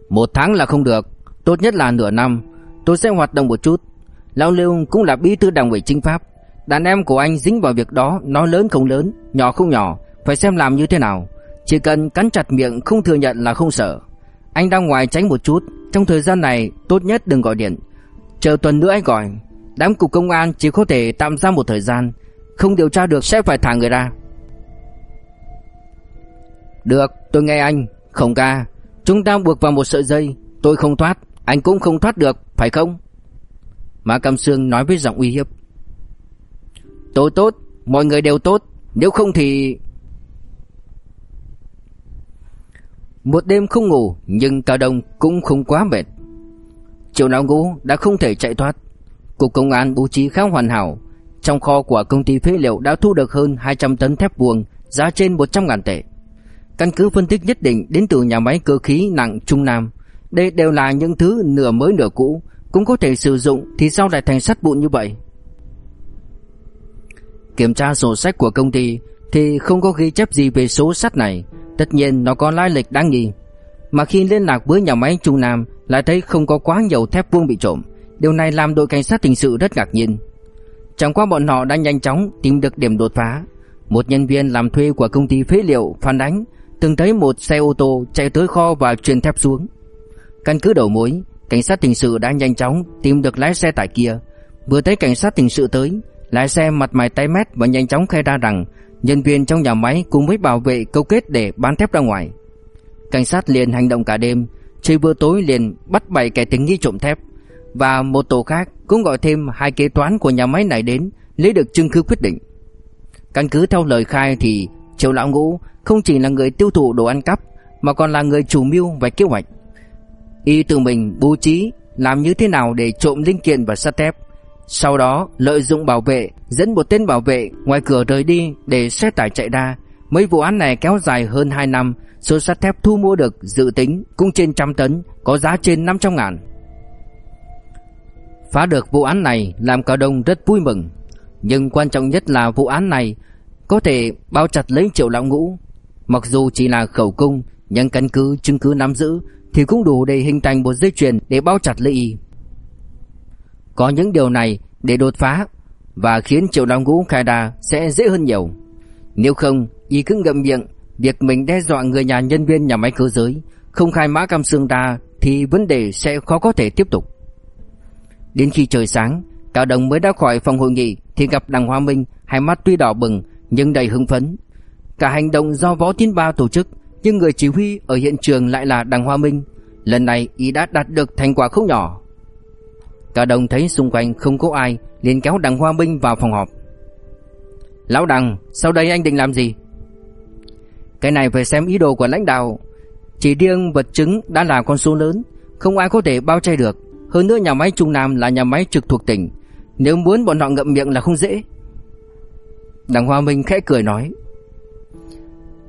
Một tháng là không được. Tốt nhất là nửa năm. Tôi sẽ hoạt động một chút. Lão Lưu cũng là bí thư đảng ủy chính pháp. Đàn em của anh dính vào việc đó Nói lớn không lớn, nhỏ không nhỏ. Phải xem làm như thế nào. Chỉ cần cắn chặt miệng không thừa nhận là không sợ. Anh đang ngoài tránh một chút. Trong thời gian này, tốt nhất đừng gọi điện. Chờ tuần nữa anh gọi. Đám cục công an chỉ có thể tạm giam một thời gian. Không điều tra được sẽ phải thả người ra. Được, tôi nghe anh. Không ca, Chúng ta buộc vào một sợi dây. Tôi không thoát, Anh cũng không thoát được, phải không? Mã Cam Sương nói với giọng uy hiếp. Tôi tốt, Mọi người đều tốt. Nếu không thì Một đêm không ngủ, Nhưng Cao Đông cũng không quá mệt. Triệu Lão Ngũ đã không thể chạy thoát. Cục công an bố trí khá hoàn hảo. Trong kho của công ty phế liệu đã thu được hơn 200 tấn thép vuông Giá trên 100 ngàn tệ. Căn cứ phân tích nhất định đến từ nhà máy cơ khí nặng Trung Nam, Đây đều là những thứ nửa mới nửa cũ, Cũng có thể sử dụng Thì sao lại thành sắt vụn như vậy? Kiểm tra sổ sách của công ty Thì không có ghi chép gì về số sắt này. Tất nhiên nó có lai lịch đáng nghi. Mà khi liên lạc với nhà máy Trung Nam, Lại thấy không có quá nhiều thép vuông bị trộm. Điều này làm đội cảnh sát hình sự rất ngạc nhiên. Chẳng qua bọn họ đã nhanh chóng tìm được điểm đột phá. Một nhân viên làm thuê của công ty phế liệu phản ánh, Từng thấy một xe ô tô chạy tới kho và truyền thép xuống. Căn cứ đầu mối, Cảnh sát hình sự đã nhanh chóng tìm được lái xe tải kia. Vừa thấy cảnh sát hình sự tới, Lái xe mặt mày tái mét và nhanh chóng khai ra rằng Nhân viên trong nhà máy cùng với bảo vệ câu kết để bán thép ra ngoài Cảnh sát liền hành động cả đêm Chơi bữa tối liền bắt bảy kẻ tình nghi trộm thép và một tổ khác cũng gọi thêm hai kế toán của nhà máy này đến, lấy được chứng cứ quyết định. Căn cứ theo lời khai thì Triệu Lão Ngũ không chỉ là người tiêu thụ đồ ăn cắp, mà còn là người chủ mưu và kế hoạch. Y tự mình bố trí làm như thế nào để trộm linh kiện và sắt thép. Sau đó lợi dụng bảo vệ dẫn một tên bảo vệ ngoài cửa rời đi để xe tải chạy ra. Mấy vụ án này kéo dài hơn 2 năm, số sắt thép thu mua được dự tính cũng trên trăm tấn, có giá trên 500 ngàn. Phá được vụ án này làm cả Đông rất vui mừng Nhưng quan trọng nhất là vụ án này Có thể bao chặt lấy triệu lão ngũ Mặc dù chỉ là khẩu cung Nhưng căn cứ chứng cứ nắm giữ Thì cũng đủ để hình thành một dây chuyền Để bao chặt lấy y có những điều này để đột phá Và khiến triệu Long ngũ khai đà Sẽ dễ hơn nhiều. Nếu không, y cứ ngậm miệng, Việc mình đe dọa người nhà nhân viên nhà máy cơ giới, Không khai mã cam xương ra Thì vấn đề sẽ khó có thể tiếp tục. Đến khi trời sáng, Cao Đồng mới ra khỏi phòng hội nghị Thì gặp Đằng Hoa Minh, Hai mắt tuy đỏ bừng nhưng đầy hưng phấn. Cả hành động do Võ Tiến Ba tổ chức, Nhưng người chỉ huy ở hiện trường lại là Đằng Hoa Minh. Lần này y đã đạt được thành quả không nhỏ. Cả Đồng thấy xung quanh không có ai, liền kéo Đằng Hoa Minh vào phòng họp. Lão Đằng, Sau đây anh định làm gì? Cái này phải xem ý đồ của lãnh đạo. Chỉ riêng vật chứng đã là con số lớn, Không ai có thể bao che được. Hơn nữa nhà máy Trung Nam là nhà máy trực thuộc tỉnh. Nếu muốn bọn họ ngậm miệng là không dễ. Đằng Hoa Minh khẽ cười nói.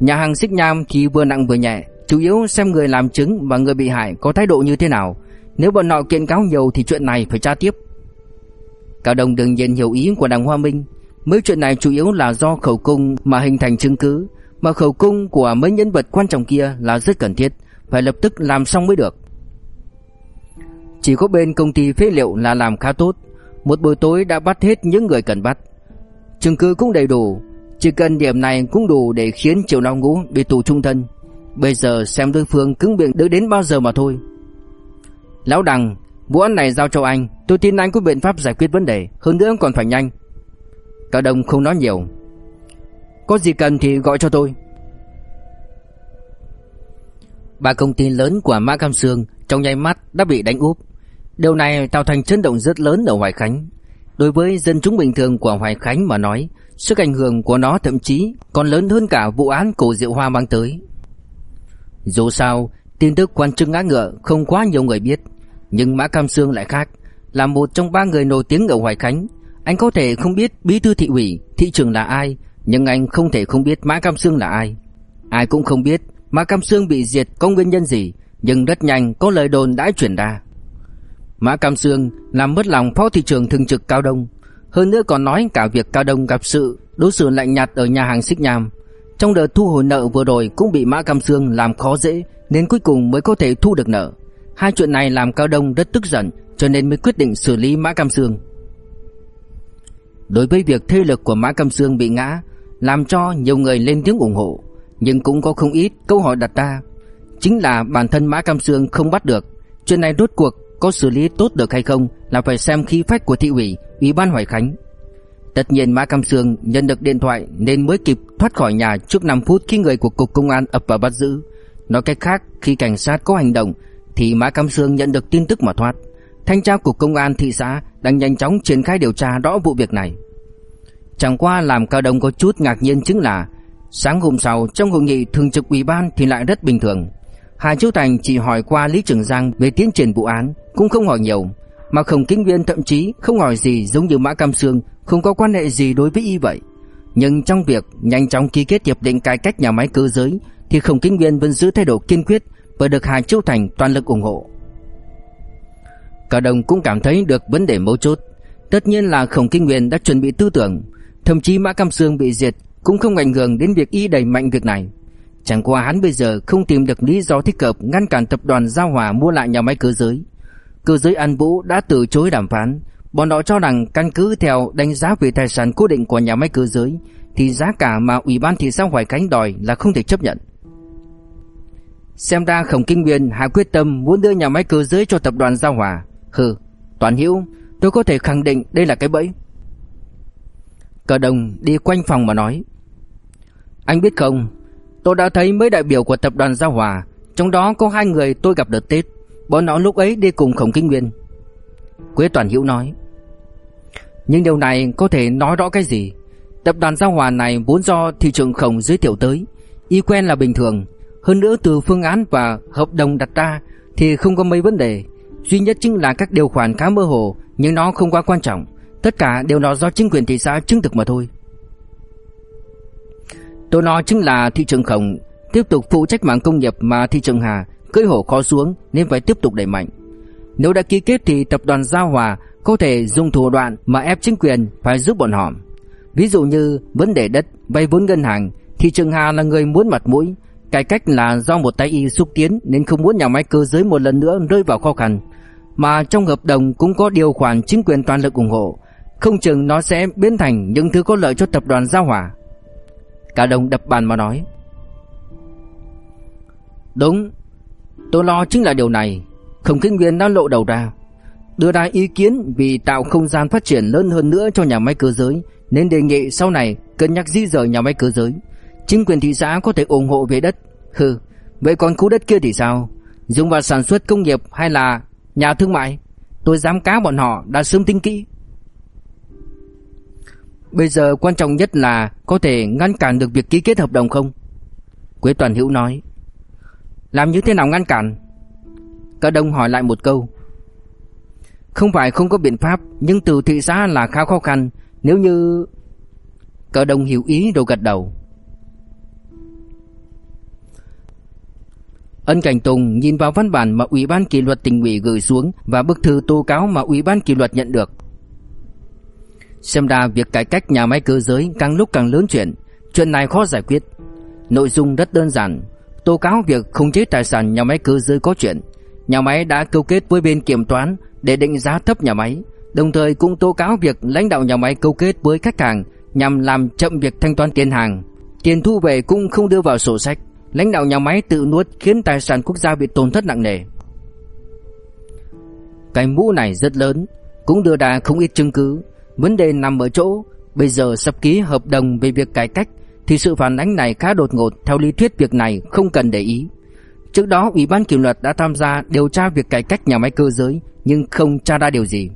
Nhà hàng xích nham thì vừa nặng vừa nhẹ, Chủ yếu xem người làm chứng và người bị hại có thái độ như thế nào. Nếu bọn nọ kiện cáo nhiều thì chuyện này phải tra tiếp. Cao Đồng đương nhiên hiểu ý của đảng Hoa Minh. Mấy chuyện này chủ yếu là do khẩu cung mà hình thành chứng cứ, Mà khẩu cung của mấy nhân vật quan trọng kia là rất cần thiết, Phải lập tức làm xong mới được. Chỉ có bên công ty phế liệu là làm khá tốt. Một buổi tối đã bắt hết những người cần bắt. Chứng cứ cũng đầy đủ, Chỉ cần điểm này cũng đủ để khiến Triệu Long Ngũ bị tù trung thân. Bây giờ xem đối phương cứng miệng được đến bao giờ mà thôi. Lão Đằng Vụ án này giao cho anh, Tôi tin anh có biện pháp giải quyết vấn đề, Hơn nữa còn phải nhanh. Cao Đông không nói nhiều. Có gì cần thì gọi cho tôi. Ba công ty lớn của Mã Cam Sương Trong nháy mắt đã bị đánh úp. Điều này tạo thành chấn động rất lớn ở Hoài Khánh. Đối với dân chúng bình thường của Hoài Khánh mà nói, Sức ảnh hưởng của nó thậm chí Còn lớn hơn cả vụ án cổ Diệu Hoa mang tới. Dù sao, Tin tức quan chức ngã ngựa không quá nhiều người biết. Nhưng Mã Cam Sương lại khác. Là một trong ba người nổi tiếng ở Hoài Khánh. Anh có thể không biết bí thư thị ủy, Thị trưởng là ai, Nhưng anh không thể không biết Mã Cam Sương là ai. Ai cũng không biết Mã Cam Sương bị diệt có nguyên nhân gì, Nhưng rất nhanh có lời đồn đã chuyển ra. Mã Cam Sương làm mất lòng phó thị trưởng thường trực Cao Đông. Hơn nữa còn nói cả việc Cao Đông gặp sự, Đối xử lạnh nhạt ở nhà hàng Xích Nham. Trong đợt thu hồi nợ vừa rồi Cũng bị Mã Cam Sương làm khó dễ, Nên cuối cùng mới có thể thu được nợ. Hai chuyện này làm Cao Đông rất tức giận, Cho nên mới quyết định xử lý Mã Cam Sương. Đối với việc thế lực của Mã Cam Sương bị ngã, Làm cho nhiều người lên tiếng ủng hộ, Nhưng cũng có không ít câu hỏi đặt ra. Chính là bản thân Mã Cam Sương không bắt được, Chuyện này rốt cuộc có xử lý tốt được hay không Là phải xem khí phách của thị ủy Ủy ban Hoài Khánh. Tất nhiên Mã Cam Sương nhận được điện thoại Nên mới kịp thoát khỏi nhà trước 5 phút Khi người của Cục Công an ập vào bắt giữ. Nói cách khác, khi cảnh sát có hành động thì Mã Cam Sương nhận được tin tức mà thoát. Thanh tra Cục Công an thị xã Đang nhanh chóng triển khai điều tra rõ vụ việc này. Chẳng qua làm cao đồng có chút ngạc nhiên chính là, Sáng hôm sau, trong hội nghị thường trực ủy ban thì lại rất bình thường. Hà Châu Thành chỉ hỏi qua Lý Trường Giang về tiến triển vụ án, Cũng không hỏi nhiều. Mà Khổng Kinh Viên thậm chí không hỏi gì giống như Mã Cam Sương, Không có quan hệ gì đối với y vậy. Nhưng trong việc nhanh chóng ký kết hiệp định cải cách nhà máy cơ giới, Thì Khổng Kinh Viên vẫn giữ thái độ kiên quyết và được Hà Châu Thành toàn lực ủng hộ Cả đồng cũng cảm thấy được vấn đề mấu chốt Tất nhiên là Khổng Kinh Nguyên đã chuẩn bị tư tưởng, Thậm chí Mã Cam Sương bị diệt Cũng không ảnh hưởng đến việc y đẩy mạnh việc này Chẳng qua hắn bây giờ không tìm được lý do thích hợp ngăn cản tập đoàn Giao Hòa mua lại nhà máy cơ giới. Cơ giới An Vũ đã từ chối đàm phán. Bọn họ cho rằng căn cứ theo đánh giá về tài sản cố định của nhà máy cơ giới, thì giá cả mà Ủy ban thị xã Hoài Khánh đòi là không thể chấp nhận. Xem ra Khổng Kinh Nguyên hạ quyết tâm muốn đưa nhà máy cơ giới cho tập đoàn Giao Hòa. Hừ, Toàn Hữu, tôi có thể khẳng định đây là cái bẫy. Cờ đồng đi quanh phòng mà nói. Anh biết không, Tôi đã thấy mấy đại biểu của tập đoàn Giao Hòa Trong đó có hai người tôi gặp đợt Tết Bọn nó lúc ấy đi cùng Khổng Kinh Nguyên Quế Toàn Hữu nói Nhưng điều này có thể nói rõ cái gì Tập đoàn Giao Hòa này vốn do thị trường khổng giới thiệu tới Y quen là bình thường hơn nữa từ phương án và hợp đồng đặt ra Thì không có mấy vấn đề. Duy nhất chính là các điều khoản khá mơ hồ Nhưng nó không quá quan trọng. Tất cả đều là do chính quyền thị xã chứng thực mà thôi. Tôi nói chính là thị trường khổng. Tiếp tục phụ trách mạng công nghiệp mà thị trường Hà cưỡi hổ khó xuống nên phải tiếp tục đẩy mạnh. Nếu đã ký kết thì tập đoàn Giao Hòa có thể dùng thủ đoạn mà ép chính quyền phải giúp bọn họ. Ví dụ như vấn đề đất, vay vốn ngân hàng, thị trường Hà là người muốn mặt mũi, cải cách là do một tay y xúc tiến nên không muốn nhà máy cơ giới một lần nữa rơi vào khó khăn. Mà trong hợp đồng cũng có điều khoản chính quyền toàn lực ủng hộ, không chừng nó sẽ biến thành những thứ có lợi cho tập đoàn Giao Hòa. Cả đồng đập bàn mà nói. Đúng Tôi lo chính là điều này. Không kinh viên đã lộ đầu ra. Đưa ra ý kiến vì tạo không gian phát triển lớn hơn nữa cho nhà máy cơ giới Nên đề nghị sau này cân nhắc di rời nhà máy cơ giới. Chính quyền thị xã có thể ủng hộ về đất Hừ Vậy còn khu đất kia thì sao Dùng vào sản xuất công nghiệp hay là nhà thương mại Tôi dám cá bọn họ đã sớm tính kỹ Bây giờ quan trọng nhất là có thể ngăn cản được việc ký kết hợp đồng không? Quế Toàn Hữu nói. Làm như thế nào ngăn cản? Cả đông hỏi lại một câu. Không phải không có biện pháp, nhưng từ thị xã là khá khó khăn. Nếu như... Cả đông hiểu ý rồi gật đầu. Ân Cảnh Tùng nhìn vào văn bản mà Ủy ban kỷ luật tỉnh ủy gửi xuống và bức thư tố cáo mà Ủy ban kỷ luật nhận được. Xem ra việc cải cách nhà máy cơ giới càng lúc càng lớn chuyện Chuyện này khó giải quyết Nội dung rất đơn giản, tố cáo việc khống chế tài sản nhà máy cơ giới có chuyện. Nhà máy đã câu kết với bên kiểm toán để định giá thấp nhà máy, đồng thời cũng tố cáo việc lãnh đạo nhà máy câu kết với khách hàng nhằm làm chậm việc thanh toán tiền hàng. Tiền thu về cũng không đưa vào sổ sách, lãnh đạo nhà máy tự nuốt khiến tài sản quốc gia bị tổn thất nặng nề. Cái mũ này rất lớn, cũng đưa ra không ít chứng cứ. Vấn đề nằm ở chỗ, bây giờ sắp ký hợp đồng về việc cải cách thì sự phản ánh này khá đột ngột, theo lý thuyết việc này không cần để ý. Trước đó Ủy ban kỷ luật đã tham gia điều tra việc cải cách nhà máy cơ giới nhưng không tra ra điều gì.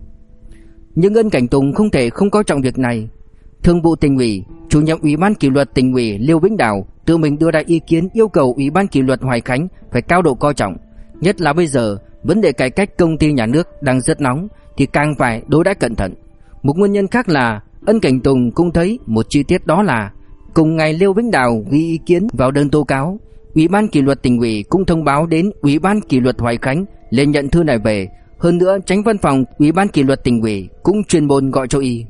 Nhưng Ân Cảnh Tùng không thể không coi trọng việc này. Thường vụ tỉnh ủy, chủ nhiệm Ủy ban kỷ luật tỉnh ủy Liêu Vĩnh Đào tự mình đưa ra ý kiến yêu cầu Ủy ban kỷ luật Hoài Khánh phải cao độ coi trọng, nhất là bây giờ vấn đề cải cách công ty nhà nước đang rất nóng thì càng phải đối đãi cẩn thận. Một nguyên nhân khác là Ân Cảnh Tùng cũng thấy một chi tiết đó là cùng ngày Liêu Vĩnh Đào ghi ý kiến vào đơn tố cáo, Ủy ban kỷ luật tỉnh ủy cũng thông báo đến Ủy ban kỷ luật Hoài Khánh lên nhận thư này về, hơn nữa tránh văn phòng Ủy ban kỷ luật tỉnh ủy cũng chuyên môn gọi cho y.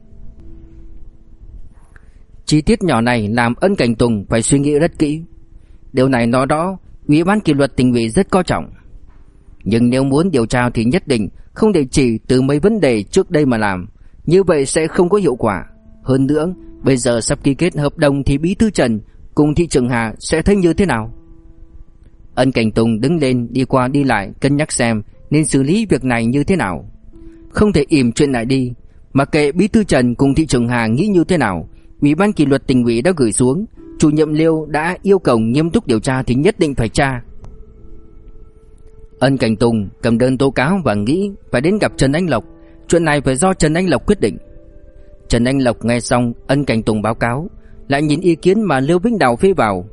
Chi tiết nhỏ này làm Ân Cảnh Tùng phải suy nghĩ rất kỹ. Điều này nói rõ Ủy ban kỷ luật tỉnh ủy rất coi trọng. Nhưng nếu muốn điều tra thì nhất định không thể chỉ từ mấy vấn đề trước đây mà làm, như vậy sẽ không có hiệu quả. Hơn nữa, bây giờ sắp ký kết hợp đồng thì Bí thư Trần cùng thị trưởng Hà sẽ thấy như thế nào? Ân Cảnh Tùng đứng lên đi qua đi lại cân nhắc xem nên xử lý việc này như thế nào. Không thể im chuyện lại đi, mà kệ Bí thư Trần cùng thị trưởng Hà nghĩ như thế nào, Ủy ban kỷ luật tỉnh ủy đã gửi xuống, chủ nhiệm Liêu đã yêu cầu nghiêm túc điều tra thì nhất định phải tra. Ân Cảnh Tùng cầm đơn tố cáo và nghĩ phải đến gặp Trần Anh Lộc, chuyện này phải do Trần Anh Lộc quyết định. Trần Anh Lộc nghe xong Ân Cảnh Tùng báo cáo, lại nhìn ý kiến mà Liêu Vĩnh Đào phê vào.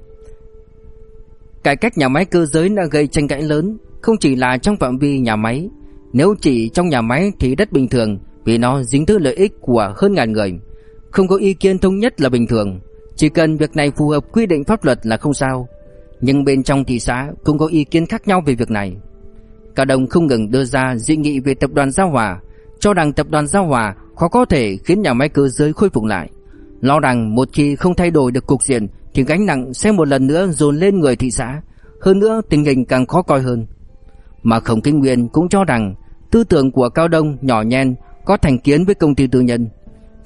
Cải cách nhà máy cơ giới đã gây tranh cãi lớn, không chỉ là trong phạm vi nhà máy, nếu chỉ trong nhà máy thì rất bình thường vì nó dính tới lợi ích của hơn ngàn người. Không có ý kiến thống nhất là bình thường, chỉ cần việc này phù hợp quy định pháp luật là không sao. Nhưng bên trong thị xã cũng có ý kiến khác nhau về việc này. Cả đồng không ngừng đưa ra dị nghị về tập đoàn Giao Hòa, cho rằng tập đoàn Giao Hòa khó có thể khiến nhà máy cơ giới khôi phục lại. Lo rằng một khi không thay đổi được cục diện thì gánh nặng sẽ một lần nữa dồn lên người thị xã. Hơn nữa tình hình càng khó coi hơn. Mà Khổng Kinh Nguyên cũng cho rằng tư tưởng của Cao Đông nhỏ nhen có thành kiến với công ty tư nhân.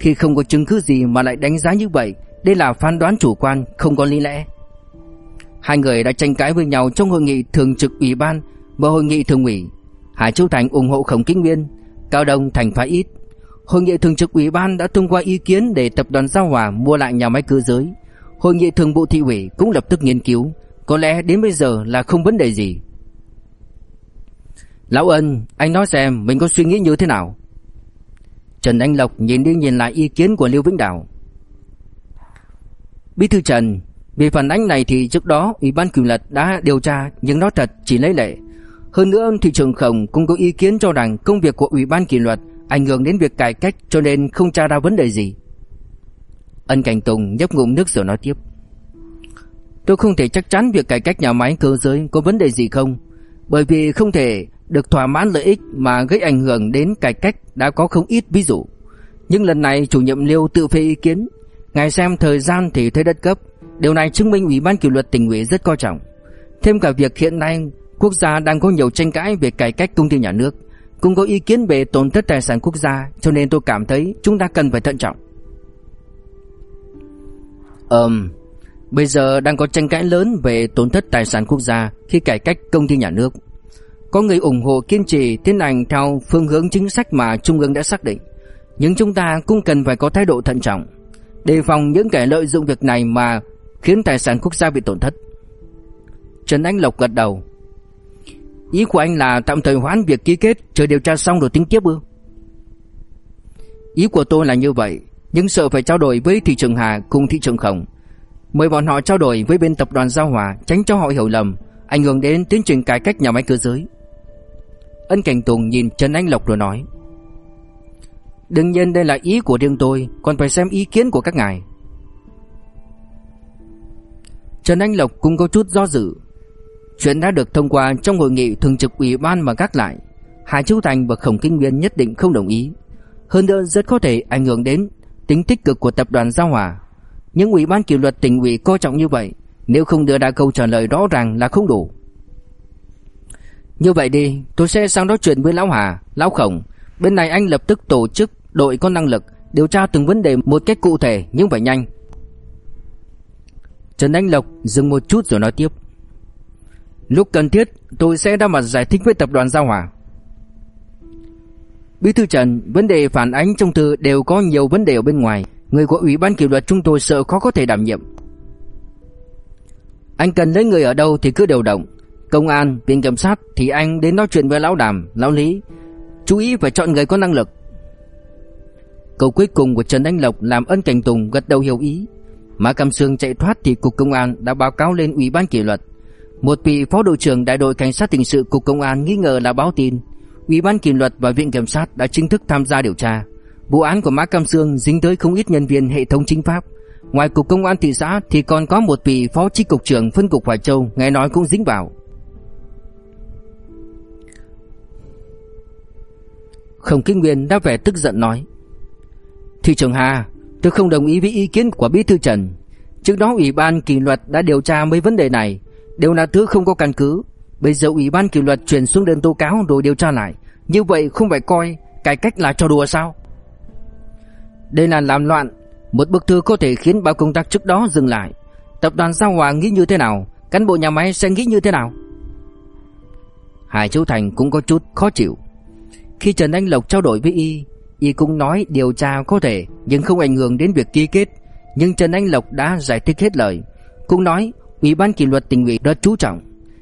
Khi không có chứng cứ gì mà lại đánh giá như vậy, đây là phán đoán chủ quan, không có lý lẽ. Hai người đã tranh cãi với nhau trong hội nghị thường trực ủy ban và hội nghị thường ủy. Hải Châu Thành ủng hộ Khổng Kinh Nguyên, Cao Đông thành phá ít. Hội nghị thường trực ủy ban đã thông qua ý kiến để tập đoàn Giao Hòa mua lại nhà máy cơ giới. Hội nghị thường vụ thị ủy cũng lập tức nghiên cứu, có lẽ đến bây giờ là không vấn đề gì. Lão Ân, anh nói xem mình có suy nghĩ như thế nào? Trần Anh Lộc nhìn đi nhìn lại ý kiến của Lưu Vĩnh Đào. Bí thư Trần, về phản ánh này thì trước đó Ủy ban kỷ luật đã điều tra nhưng nó thật chỉ lấy lệ. Hơn nữa thị trường khổng cũng có ý kiến cho rằng công việc của Ủy ban kỷ luật ảnh hưởng đến việc cải cách cho nên không tra ra vấn đề gì. Ân Cảnh Tùng nhấp ngụm nước rồi nói tiếp. Tôi không thể chắc chắn việc cải cách nhà máy cơ giới có vấn đề gì không, bởi vì không thể được thỏa mãn lợi ích mà gây ảnh hưởng đến cải cách đã có không ít ví dụ. Nhưng lần này chủ nhiệm Liêu tự phê ý kiến, ngài xem thời gian thì thấy đất cấp, điều này chứng minh Ủy ban kỷ luật tỉnh ủy rất coi trọng. Thêm cả việc hiện nay quốc gia đang có nhiều tranh cãi về cải cách công ty nhà nước, cũng có ý kiến về tổn thất tài sản quốc gia, cho nên tôi cảm thấy chúng ta cần phải thận trọng. Ừm, bây giờ đang có tranh cãi lớn về tổn thất tài sản quốc gia khi cải cách công ty nhà nước. Có người ủng hộ kiên trì tiến hành theo phương hướng chính sách mà Trung ương đã xác định. Nhưng chúng ta cũng cần phải có thái độ thận trọng, đề phòng những kẻ lợi dụng việc này mà khiến tài sản quốc gia bị tổn thất. Trần Anh Lộc gật đầu. Ý của anh là tạm thời hoãn việc ký kết chờ điều tra xong rồi tính tiếp ư? Ý của tôi là như vậy, nhưng sợ phải trao đổi với thị trường Hà cùng thị trường Khổng. Mời bọn họ trao đổi với bên tập đoàn Giao Hòa tránh cho họ hiểu lầm, ảnh hưởng đến tiến trình cải cách nhà máy cơ giới. Ân Cảnh Tùng nhìn Trần Anh Lộc rồi nói, Đương nhiên đây là ý của riêng tôi, Còn phải xem ý kiến của các ngài. Trần Anh Lộc cũng có chút do dự. Chuyện đã được thông qua trong hội nghị thường trực ủy ban mà gác lại Hải Châu Thành và Khổng Kinh Nguyên nhất định không đồng ý. Hơn nữa rất có thể ảnh hưởng đến tính tích cực của tập đoàn Giao Hòa. Nhưng ủy ban kỷ luật tỉnh ủy coi trọng như vậy, Nếu không đưa ra câu trả lời rõ ràng là không đủ. Như vậy đi Tôi sẽ sang đó chuyện với Lão Hà Lão Khổng. Bên này anh lập tức tổ chức đội có năng lực Điều tra từng vấn đề một cách cụ thể Nhưng phải nhanh. Trần Anh Lộc dừng một chút rồi nói tiếp. Lúc cần thiết tôi sẽ ra mặt giải thích với tập đoàn Giao Hòa Bí thư Trần, vấn đề phản ánh trong thư đều có nhiều vấn đề ở bên ngoài. Người của Ủy ban kỷ luật chúng tôi sợ khó có thể đảm nhiệm. Anh cần lấy người ở đâu thì cứ điều động. Công an, viện kiểm sát thì anh đến nói chuyện với Lão Đàm, Lão Lý. Chú ý phải chọn người có năng lực. Câu cuối cùng của Trần Anh Lộc làm ân cảnh Tùng gật đầu hiểu ý. Mã Cam Sương chạy thoát thì Cục Công an đã báo cáo lên Ủy ban kỷ luật. Một vị phó đội trưởng đại đội cảnh sát hình sự Cục Công an nghi ngờ là báo tin. Ủy ban kỷ luật và viện kiểm sát đã chính thức tham gia điều tra. Vụ án của Mã Cam Sương dính tới không ít nhân viên hệ thống chính pháp. Ngoài Cục Công an thị xã thì còn có một vị phó chi cục trưởng phân cục Hoài Châu nghe nói cũng dính vào. Khổng Kinh Nguyên đã vẻ tức giận nói, Thị trưởng Hà, Tôi không đồng ý với ý kiến của Bí thư Trần. Trước đó Ủy ban kỷ luật đã điều tra mấy vấn đề này. Đều là thứ không có căn cứ. Bây giờ Ủy ban kỷ luật chuyển xuống đơn tố cáo rồi điều tra lại. Như vậy không phải coi Cải cách là trò đùa sao? Đây là làm loạn. Một bức thư có thể khiến bao công tác trước đó dừng lại. Tập đoàn Giao Hòa nghĩ như thế nào? Cán bộ nhà máy sẽ nghĩ như thế nào? Hải Châu Thành cũng có chút khó chịu. Khi Trần Anh Lộc trao đổi với Y Y cũng nói điều tra có thể nhưng không ảnh hưởng đến việc ký kết. Nhưng Trần Anh Lộc đã giải thích hết lời. Cũng nói Ủy ban kỷ luật tỉnh ủy rất chú trọng.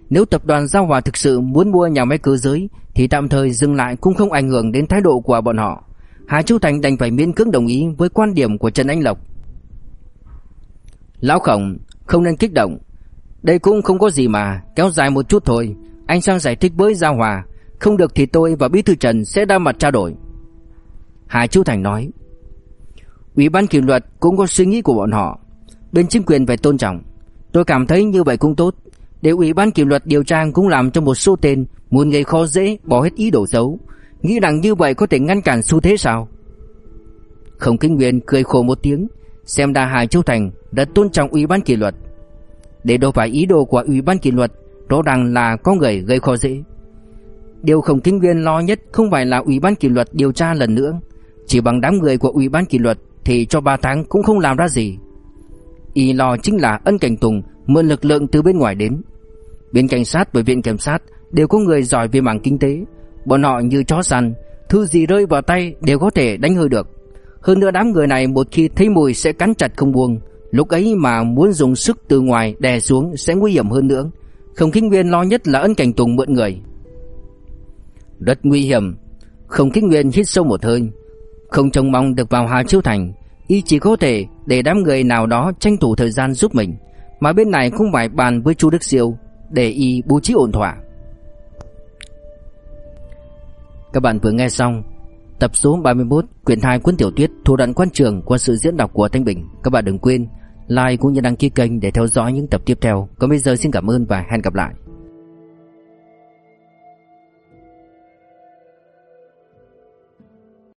Nếu tập đoàn Giao Hòa thực sự muốn mua nhà máy cơ giới thì tạm thời dừng lại cũng không ảnh hưởng đến thái độ của bọn họ. Hà Chu Thành đành phải miễn cưỡng đồng ý với quan điểm của Trần Anh Lộc. Lão Khổng, không nên kích động. Đây cũng không có gì mà, kéo dài một chút thôi. Anh sang giải thích với Giao Hòa. Không được thì tôi và Bí Thư Trần sẽ ra mặt trao đổi. Hà Chu Thành nói, Ủy ban kỷ luật cũng có suy nghĩ của bọn họ. Bên chính quyền phải tôn trọng. Tôi cảm thấy như vậy cũng tốt. Để ủy ban kỷ luật điều tra cũng làm cho một số tên Muốn gây khó dễ, bỏ hết ý đồ xấu. Nghĩ rằng như vậy có thể ngăn cản xu thế sao? Không kinh nguyên cười khổ một tiếng, Xem ra Hà Chu Thành đã tôn trọng ủy ban kỷ luật. Để đâu phải ý đồ của ủy ban kỷ luật, Rõ ràng là có người gây khó dễ. Điều không kinh nguyên lo nhất không phải là ủy ban kỷ luật điều tra lần nữa. Chỉ bằng đám người của Ủy ban kỷ luật Thì cho 3 tháng cũng không làm ra gì. Y lo chính là ân cảnh Tùng Mượn lực lượng từ bên ngoài đến. Bên cảnh sát và viện kiểm sát Đều có người giỏi về mảng kinh tế. Bọn họ như chó săn, Thứ gì rơi vào tay đều có thể đánh hơi được. Hơn nữa đám người này một khi thấy mùi sẽ cắn chặt không buông. Lúc ấy mà muốn dùng sức từ ngoài đè xuống sẽ nguy hiểm hơn nữa. Không kinh nguyên lo nhất là ân cảnh Tùng mượn người. Rất nguy hiểm. Không Kích nguyên hít sâu một hơi, không trông mong được vào Hà Chiêu Thành, Y chỉ có thể để đám người nào đó tranh thủ thời gian giúp mình, Mà bên này cũng phải bàn với Chu Đức Siêu Để Y bố trí ổn thỏa. Các bạn vừa nghe xong Tập số 31 quyển 2 cuốn tiểu thuyết Thủ đoạn quan trường qua sự diễn đọc của Thanh Bình. Các bạn đừng quên like cũng như đăng ký kênh để theo dõi những tập tiếp theo. Còn bây giờ xin cảm ơn và hẹn gặp lại.